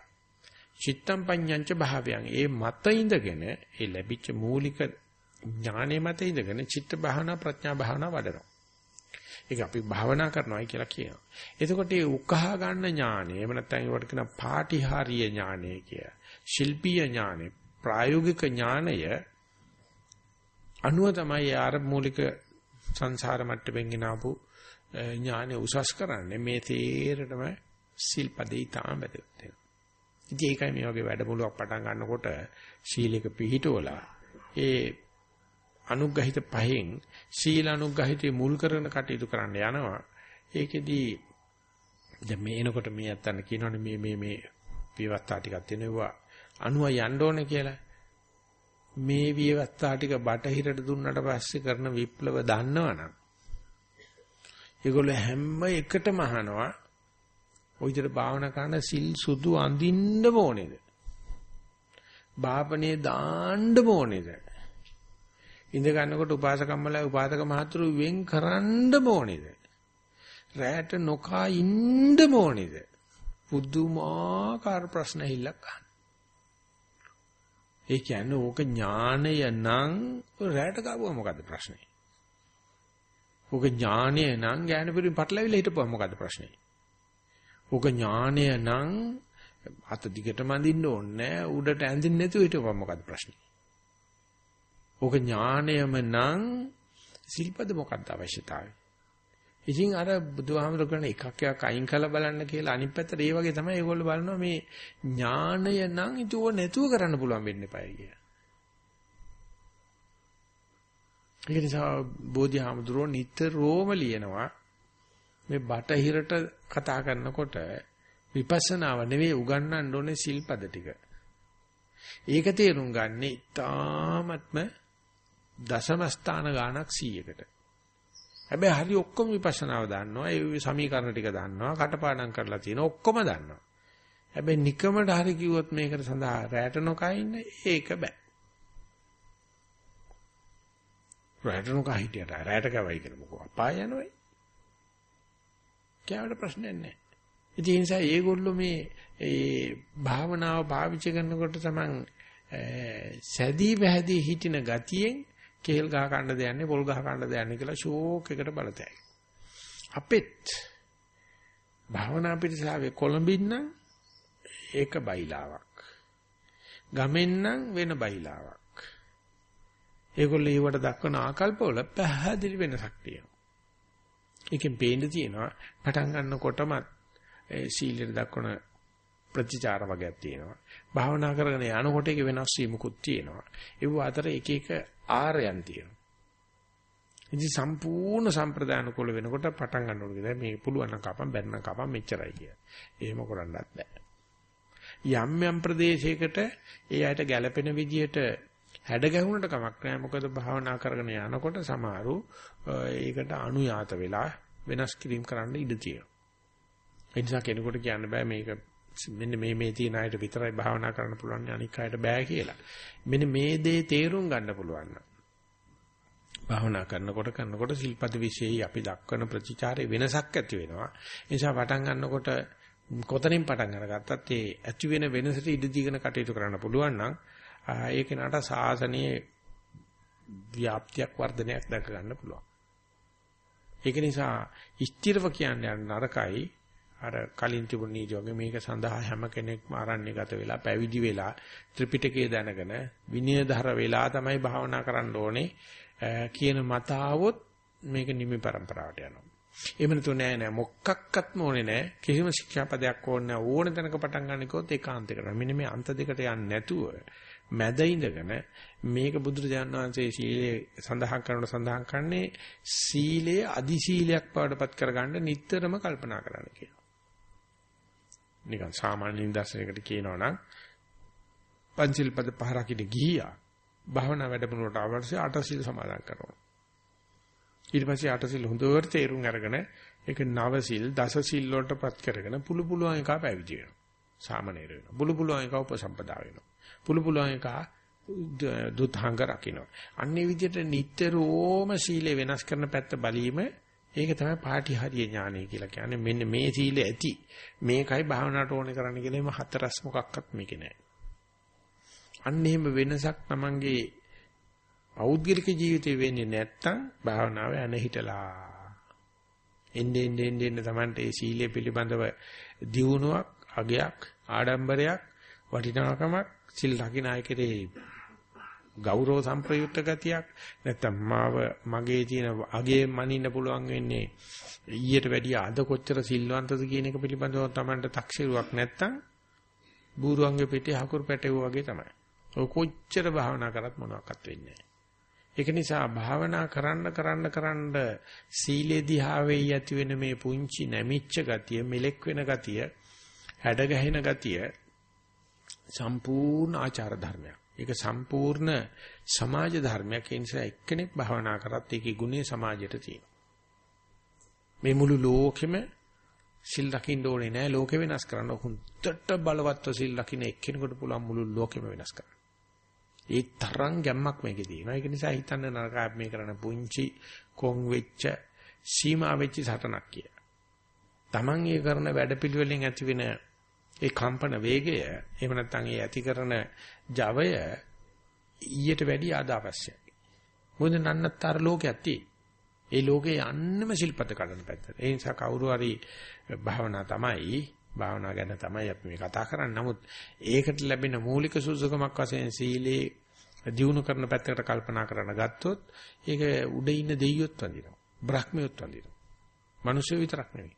Speaker 1: චිත්තම් පඤ්ඤංච භාවයන්. ඒ මත ඉඳගෙන ඒ ලැබිච්ච මූලික ඥානෙ මත ඉඳගෙන චිත්ත භාවනා ප්‍රඥා භාවනා වඩනවා. ඒක අපි භාවනා කරනවායි කියලා කියනවා. එතකොට මේ උකහා ගන්න ඥානෙ එහෙම නැත්නම් ඒකට කියන පාටිහාරීය ඥානෙ කිය. ශිල්පීය ඥානෙ, ප්‍රායෝගික ඥානය අනුව තමයි ආර මූලික සංසාර මට්ටමින් ගෙනාවු ඥානෙ උසස් කරන්නේ මේ තේරෙටම සිල්පදේ තාම වැදගත් වෙනවා. ඉතින් ඒකයි මේ වගේ වැඩමුළුවක් පටන් ගන්නකොට ශීලයක පිහිටවලා ඒ අනුග්‍රහිත පහෙන් සීල අනුග්‍රහිතේ මුල් කරගෙන කටයුතු කරන්න යනවා. ඒකෙදී දැන් මේ එනකොට මේ අත්තන්න කියනවනේ මේ මේ මේ විවස්ථා ටිකක් තියෙනවා අනුව යන්න ඕනේ කියලා. මේ විවස්ථා ටික බටහිරට දුන්නට පස්සේ කරන විප්ලව දන්නවනම් ඒගොල්ලෝ හැම එකටම අහනවා ඔය විදිහට භාවනා කරන සිල් සුදු අඳින්න ඕනේද? බාපනේ දාන්න ඕනේද? ඉඳ ගන්නකොට උපාසකම්මලා උපාසක මහතුරු වෙන් කරන්න ඕනේද? රැට නොකා ඉන්න ඕනේද? පුදුමාකාර ප්‍රශ්න හිල්ලක් අහන. ඒ කියන්නේ ඕක ඥානය නම් රැට ගාවුවා මොකද්ද ප්‍රශ්නේ? ඕක ඥානය නම් ඥානපරින් පටලවිලා හිටපුවා මොකද්ද ප්‍රශ්නේ? ඕක ඥානය නම් අත දිගටම අඳින්න ඕනේ උඩට ඇඳින්න නැතුව හිටපුවා මොකද්ද ප්‍රශ්නේ? ඕක ඥාණයම නම් සිල්පද මොකක්ද අවශ්‍යතාවය? ඉතින් අර බුදුහාමුදුර කරන එකක් එකක් අයින් කළ බලන්න කියලා අනිත් පැත්තට ඒ වගේ තමයි ඒගොල්ලෝ බලනවා මේ ඥාණය නම් ඊටුව නැතුව කරන්න පුළුවන් වෙන්න එපායි කියලා. ඒ නිසා බෝධිහාමුදුරෝ නිතරම ලියනවා මේ බටහිරට කතා කරනකොට විපස්සනාව නෙවෙයි උගන්වන්න ඕනේ සිල්පද ටික. ඒක තේරුම් ගන්න ඉතාමත්ම දශම ස්ථාන ගානක් 100කට. හැබැයි හරි ඔක්කොම විපස්සනාව දන්නවා. ඒ සමීකරණ ටික දන්නවා. කටපාඩම් කරලා තියෙන ඔක්කොම දන්නවා. හැබැයි නිකමට හරි කිව්වොත් මේකට සඳහා රැට නොකා ඉන්න ඒක බෑ. රැට නොකා හිටියට රැට කවයි කියලා මොකෝ අපාය යනවයි. කෑවට ප්‍රශ්නයක් නැහැ. ඉතින් ඒ නිසා මේගොල්ලෝ මේ ඒ භාවනාව පාවිච්චි කරනකොට තමන් සැදී බහැදී හිටින ගතියෙන් කේල් ගහ ගන්න දෙන්නේ පොල් ගහ ගන්න දෙන්නේ කියලා ෂෝක් එකට බලතැයි. අපෙත් භාවනා පිටසාවේ කොළඹින් නම් ඒක බයිලාවක්. ගමෙන් නම් වෙන බයිලාවක්. ඒගොල්ලෝ ඒවට දක්වන ආකල්පවල පැහැදිලි වෙනසක් තියෙනවා. ඒකෙන් පේන්න තියෙනවා පටන් ගන්නකොටම සීලෙට දක්වන ප්‍රතිචාර වගේක් තියෙනවා. භාවනා කරගෙන යනකොට ඒක වෙනස් වීමකුත් තියෙනවා. ඒව අතර එක එක ආරයන් තියෙනවා. ඉතින් සම්පූර්ණ සම්ප්‍රදාන කුල වෙනකොට පටන් ගන්න ඕනේ. මේ පුළුවන් නම් කපම් බැන්න නම් කපම් මෙච්චරයි කිය. එහෙම කරන්නත් බෑ. යම් යම් ප්‍රදේශයකට ඒ අයට ගැළපෙන විදියට හැඩ ගැහුණට කමක් නැහැ. මොකද භාවනා කරගෙන යනකොට සමහරු ඒකට අනුයාත වෙලා වෙනස් කිරීම කරන්න ඉඩ තියෙනවා. ඒ නිසා කෙනෙකුට කියන්න බෑ මේක මෙන්න මේ මේ තියෙන අයට විතරයි භාවනා කරන්න පුළුවන් අනික් අයට බෑ කියලා. මෙන්න මේ දේ තේරුම් ගන්න පුළුවන් නම් භාවනා කරනකොට කරනකොට සිල්පද વિશેයි අපි දක්වන ප්‍රතිචාරයේ වෙනසක් ඇති වෙනවා. ඒ නිසා පටන් ගන්නකොට කොතනින් පටන් අරගත්තත් ඒ ඇති වෙන වෙනසට ඉඩ දීගෙන කටයුතු කරන්න පුළුවන් නම් ඒක නට සාසනීය ව්‍යාප්තියක් වර්ධනයක් දැක ගන්න පුළුවන්. ඒක නිසා ස්ථිරව කියන්නේ නරකයි අර කලින් තිබුණ නීති වගේ මේක සඳහා හැම කෙනෙක්ම ආරණ්‍යගත වෙලා පැවිදි වෙලා ත්‍රිපිටකය දැනගෙන විනයධර වෙලා තමයි භාවනා කරන්න ඕනේ කියන මතාවොත් මේක නිමි પરම්පරාවට යනවා. එහෙම නැතු නෑ නෑ මොකක්වත්ම ඕනේ නෑ කිසිම ශික්ෂාපදයක් ඕනේ නෑ ඕන තැනක පටන් ගන්න කිව්වොත් ඒකාන්ත කරනවා. මෙන්න මේ අන්ත දෙකට යන්නේ නැතුව මැද ඉඳගෙන මේක බුදුරජාණන් වහන්සේ සීලයේ සඳහන් කරන සඳහන් කරන්නේ සීලයේ අදි සීලයක් බවටපත් කරගන්න නිතරම කල්පනා කරන්න කියලා. නිකන් සාමාන්‍ය නිදර්ශනයකට කියනවා නම් පංචිල් පද පහ රකින්න ගිහියා භාවනා වැඩමුළුවට අවශ්‍ය අටසිල් සමාදන් කරනවා. ඊට පස්සේ අටසිල් හොඳට තේරුම් අරගෙන ඒක නවසිල් දසසිල් වලටපත් කරගෙන පුළු පුළුවන් එක පැවිදි වෙනවා. සාමනීර වෙනවා. පුළු පුළුවන් එක උපසම්පදා වෙනවා. පුළු පුළුවන් එක දුතාංග රකින්න. අන්නේ විදිහට නිට්ටරෝම සීලය වෙනස් කරන පැත්ත බලීම ඒක තමයි පාටිහාරිය ඥානය කියලා කියන්නේ. මෙන්න මේ සීල ඇති. මේකයි භාවනාවට ඕනේ කරන්න කියලා එම හතරස් මොකක්වත් මේකේ නැහැ. අන්න එහෙම වෙනසක් Tamange පෞද්ගලික ජීවිතේ වෙන්නේ නැත්තම් භාවනාව යන හිටලා. එන්නේ එන්නේ එන්නේ Tamante ඒ සීලය පිළිබඳව දියුණුවක්, අගයක්, ආඩම්බරයක්, වටිනාකමක් සිල් රකින්න අයකේ ගෞරව සම්ප්‍රයුක්ත ගතියක් නැත්තම් මාව මගේ තියෙන අගේ මනින්න පුළුවන් වෙන්නේ ඊට වැඩිය අද කොච්චර සිල්වන්තද කියන එක පිළිබඳව Tamanට තක්සිරුවක් නැත්තම් බූරුවන්ගේ පිටේ හකුරු පැටවුවා වගේ තමයි. ඔය කොච්චර භාවනා කරත් මොනවත් වෙන්නේ ඒක නිසා භාවනා කරන්න කරන්න කරන්න සීලේ දිහාවේ ඇති වෙන මේ පුංචි නැමිච්ච ගතිය, මෙලෙක් වෙන ගතිය, හැඩ ගැහෙන ගතිය සම්පූර්ණ ආචාර ධර්මයක්. ඒක සම්පූර්ණ සමාජ ධර්මයක්. ඒ නිසා එක්කෙනෙක් භාවනා කරත් ඒකේ ගුණය සමාජයට තියෙනවා. මේ මුළු ලෝකෙම සිල් රකින්න ඕනේ නෑ ලෝකෙ වෙනස් කරන්න. හුන්නට බලවත්ව සිල් රකින්න එක්කෙනෙකුට පුළුවන් මුළු ලෝකෙම වෙනස් කරන්න. ඒ තරම් ගැම්මක් මේකේ තියෙනවා. ඒක නිසා හිතන්න නරකයි මේ කරන පුංචි කොන් වෙච්ච සීමා වෙච්ච සටනක් කිය. Taman ඒ කරන වැඩපිළිවෙලෙන් ඇති වෙන ඒ කම්පන වේගය එහෙම නැත්නම් ඒ ඇති කරන ජවය ඊට වැඩි ආද අවශ්‍යයි. මොකද නන්නතර ලෝකයක් තියෙයි. ඒ ලෝකේ යන්නම ශිල්පත කඩන පැත්තට. ඒ නිසා කවුරු හරි භාවනා තමයි භාවනා ගැන තමයි අපි මේ කතා කරන්නේ. නමුත් ඒකට ලැබෙන මූලික සුසුකමක් වශයෙන් සීලේ දියුණු කරන පැත්තකට කල්පනා කරන ගත්තොත් ඒක උඩ ඉන්න දෙයියොත් වඳිනවා. බ්‍රහ්මියොත් වඳිනවා. මිනිස්සු විතරක් නෙවෙයි.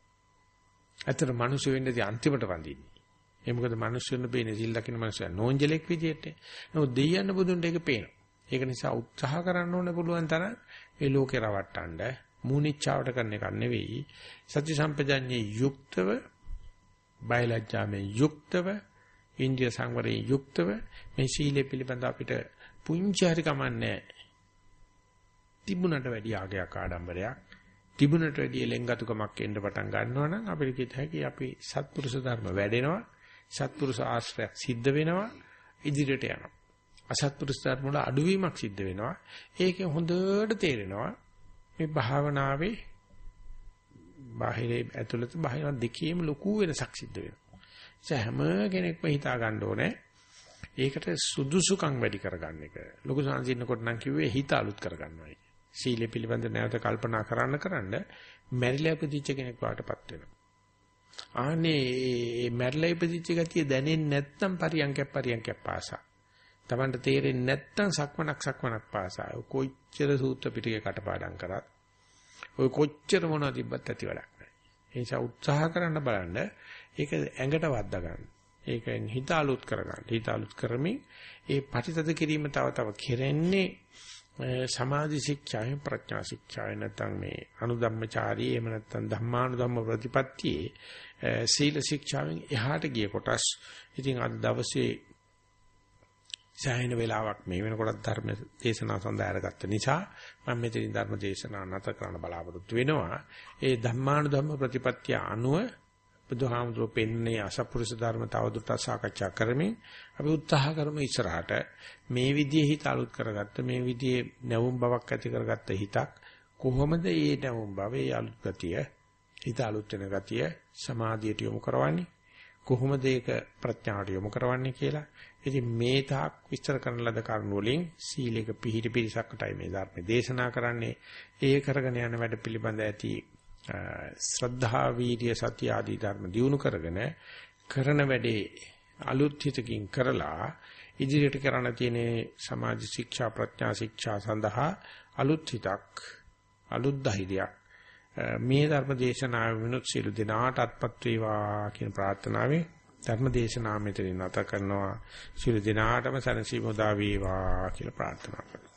Speaker 1: ඇත්තට මිනිස්සු වෙන්නේ අන්තිමට වඳින්නේ. ඒ මොකද මිනිස්සුන්ට පේන්නේ සිල් දකින්න මිනිස්සු නෝන්ජලෙක් විදියට. නමුත් දෙයයන් බුදුන්ට ඒක පේනවා. ඒක නිසා උත්සාහ කරන්න ඕනේ පුළුවන් තරම් මේ ලෝකේ රවට්ටන්න මූනිච්චාවට කරන එක නෙවෙයි. සත්‍ය සම්පජඤ්ඤේ යුක්තව බයලජ්ජාමේ යුක්තව ඉන්දිය සංවරයේ යුක්තව මේ සීලය පිළිබඳ අපිට පුංචි හරි කමන්නේ තිබුණට වැඩි ආගයක් ආඩම්බරයක් තිබුණට වැඩි ලෙන්ගතුකමක් එන්න පටන් ගන්නවා නම් අපිට කිය හැකි අපි සත්පුරුෂ ධර්ම වැඩෙනවා සත්පුරුෂ ආශ්‍රයක් සිද්ධ වෙනවා ඉදිරියට යනවා. අසත්පුරුෂ ධර්ම වල අඩුවීමක් සිද්ධ වෙනවා. ඒකේ හොඳට තේරෙනවා මේ භාවනාවේ බාහිරේ ඇතුළත බාහිර දෙකේම ලොකු වෙනසක් සිද්ධ වෙනවා. ඒ හැම කෙනෙක්ම හිතා ගන්න ඕනේ ඒකට සුදුසුකම් වැඩි කරගන්න එක. ලොකු සංසිඳනකොට නම් කිව්වේ හිත අලුත් කරගන්නවායි. සීලය පිළිබඳ නැවත කල්පනා කරන්න කරන්න මැරිලා ඉපදිච්ච කෙනෙක් වාටපත් වෙනවා. ආනේ මැරලා ඉපදිච්ච ගතිය දැනෙන්නේ නැත්නම් පරියන්කයක් පරියන්කයක් පාසා. Tamanට තේරෙන්නේ නැත්නම් සක්මනක් සක්මනක් පාසා. කොච්චර සූත්‍ර පිටකේ කටපාඩම් කරත් ඔය කොච්චර මොනවද තිබ්බත් ඇති වැඩක් නැහැ. ඒ නිසා උත්සාහ කරන්න බලන්න ඒක ඇඟට වද්දා ගන්න. ඒකෙන් හිත අලුත් කරගන්න. හිත අලුත් කරමින් ඒ පටිතද කිරීම තව තව කෙරෙන්නේ සමාධි ශික්ෂාවෙන් ප්‍රඥා ශික්ෂාවෙන් නැත්නම් මේ අනුධම්මචාරී එහෙම නැත්නම් ධම්මානුධම්ම ප්‍රතිපත්තියේ සීල ශික්ෂාවෙන් එහාට ගිය කොටස් ඉතින් අද දවසේ සෑහෙන වෙලාවක් මේ වෙනකොට ධර්ම දේශනා සඳහා අරගත්ත නිසා මම මෙතනින් ධර්ම දේශනා නැත කරන්න බලාපොරොත්තු වෙනවා. ඒ ධම්මානුධම්ම ප්‍රතිපත්තිය අනුව බුදුහාමුදුරුවෝ පෙන්නේ අසපුරුෂ ධර්ම තවදුරටත් සාකච්ඡා කරමින් අපි උත්සාහ කරමු ඉස්සරහට මේ විදිහේ හිත අලුත් කරගත්ත මේ විදිහේ නැවුම් බවක් ඇති කරගත්ත හිතක් කොහොමද මේ නැවුම් බවේ අලුත් ගතිය හිත අලුත් වෙන ගතිය සමාධියට යොමු කරවන්නේ කොහොමද ඒක ප්‍රඥාවට යොමු කරවන්නේ කියලා. ඉතින් මේ තාක් විස්තර කරන ලද කරුණු වලින් සීලයක පිහිටි පිරිසක්ටයි මේ ධර්ම දේශනා කරන්නේ. ඒ කරගෙන යන වැඩ පිළිබඳ ඇති ශ්‍රද්ධා වීර්ය සතිය ආදී ධර්ම දියුණු කරගෙන කරන වැඩේ අලුත් හිතකින් කරලා ඉදිරියට කරන්න තියෙන සමාජ ශික්ෂා ප්‍රඥා ශික්ෂා සඳහා අලුත් හිතක් අලුත් ධෛර්යයක් මේ ධර්ම දේශනාව විනුත් සියලු දෙනාට අත්පත් වේවා කියන ප්‍රාර්ථනාවෙන් ධර්ම දේශනාව මෙතනින් නැත කරනවා. සියලු දෙනාටම සනසීම උදා වේවා කියලා ප්‍රාර්ථනා කරනවා.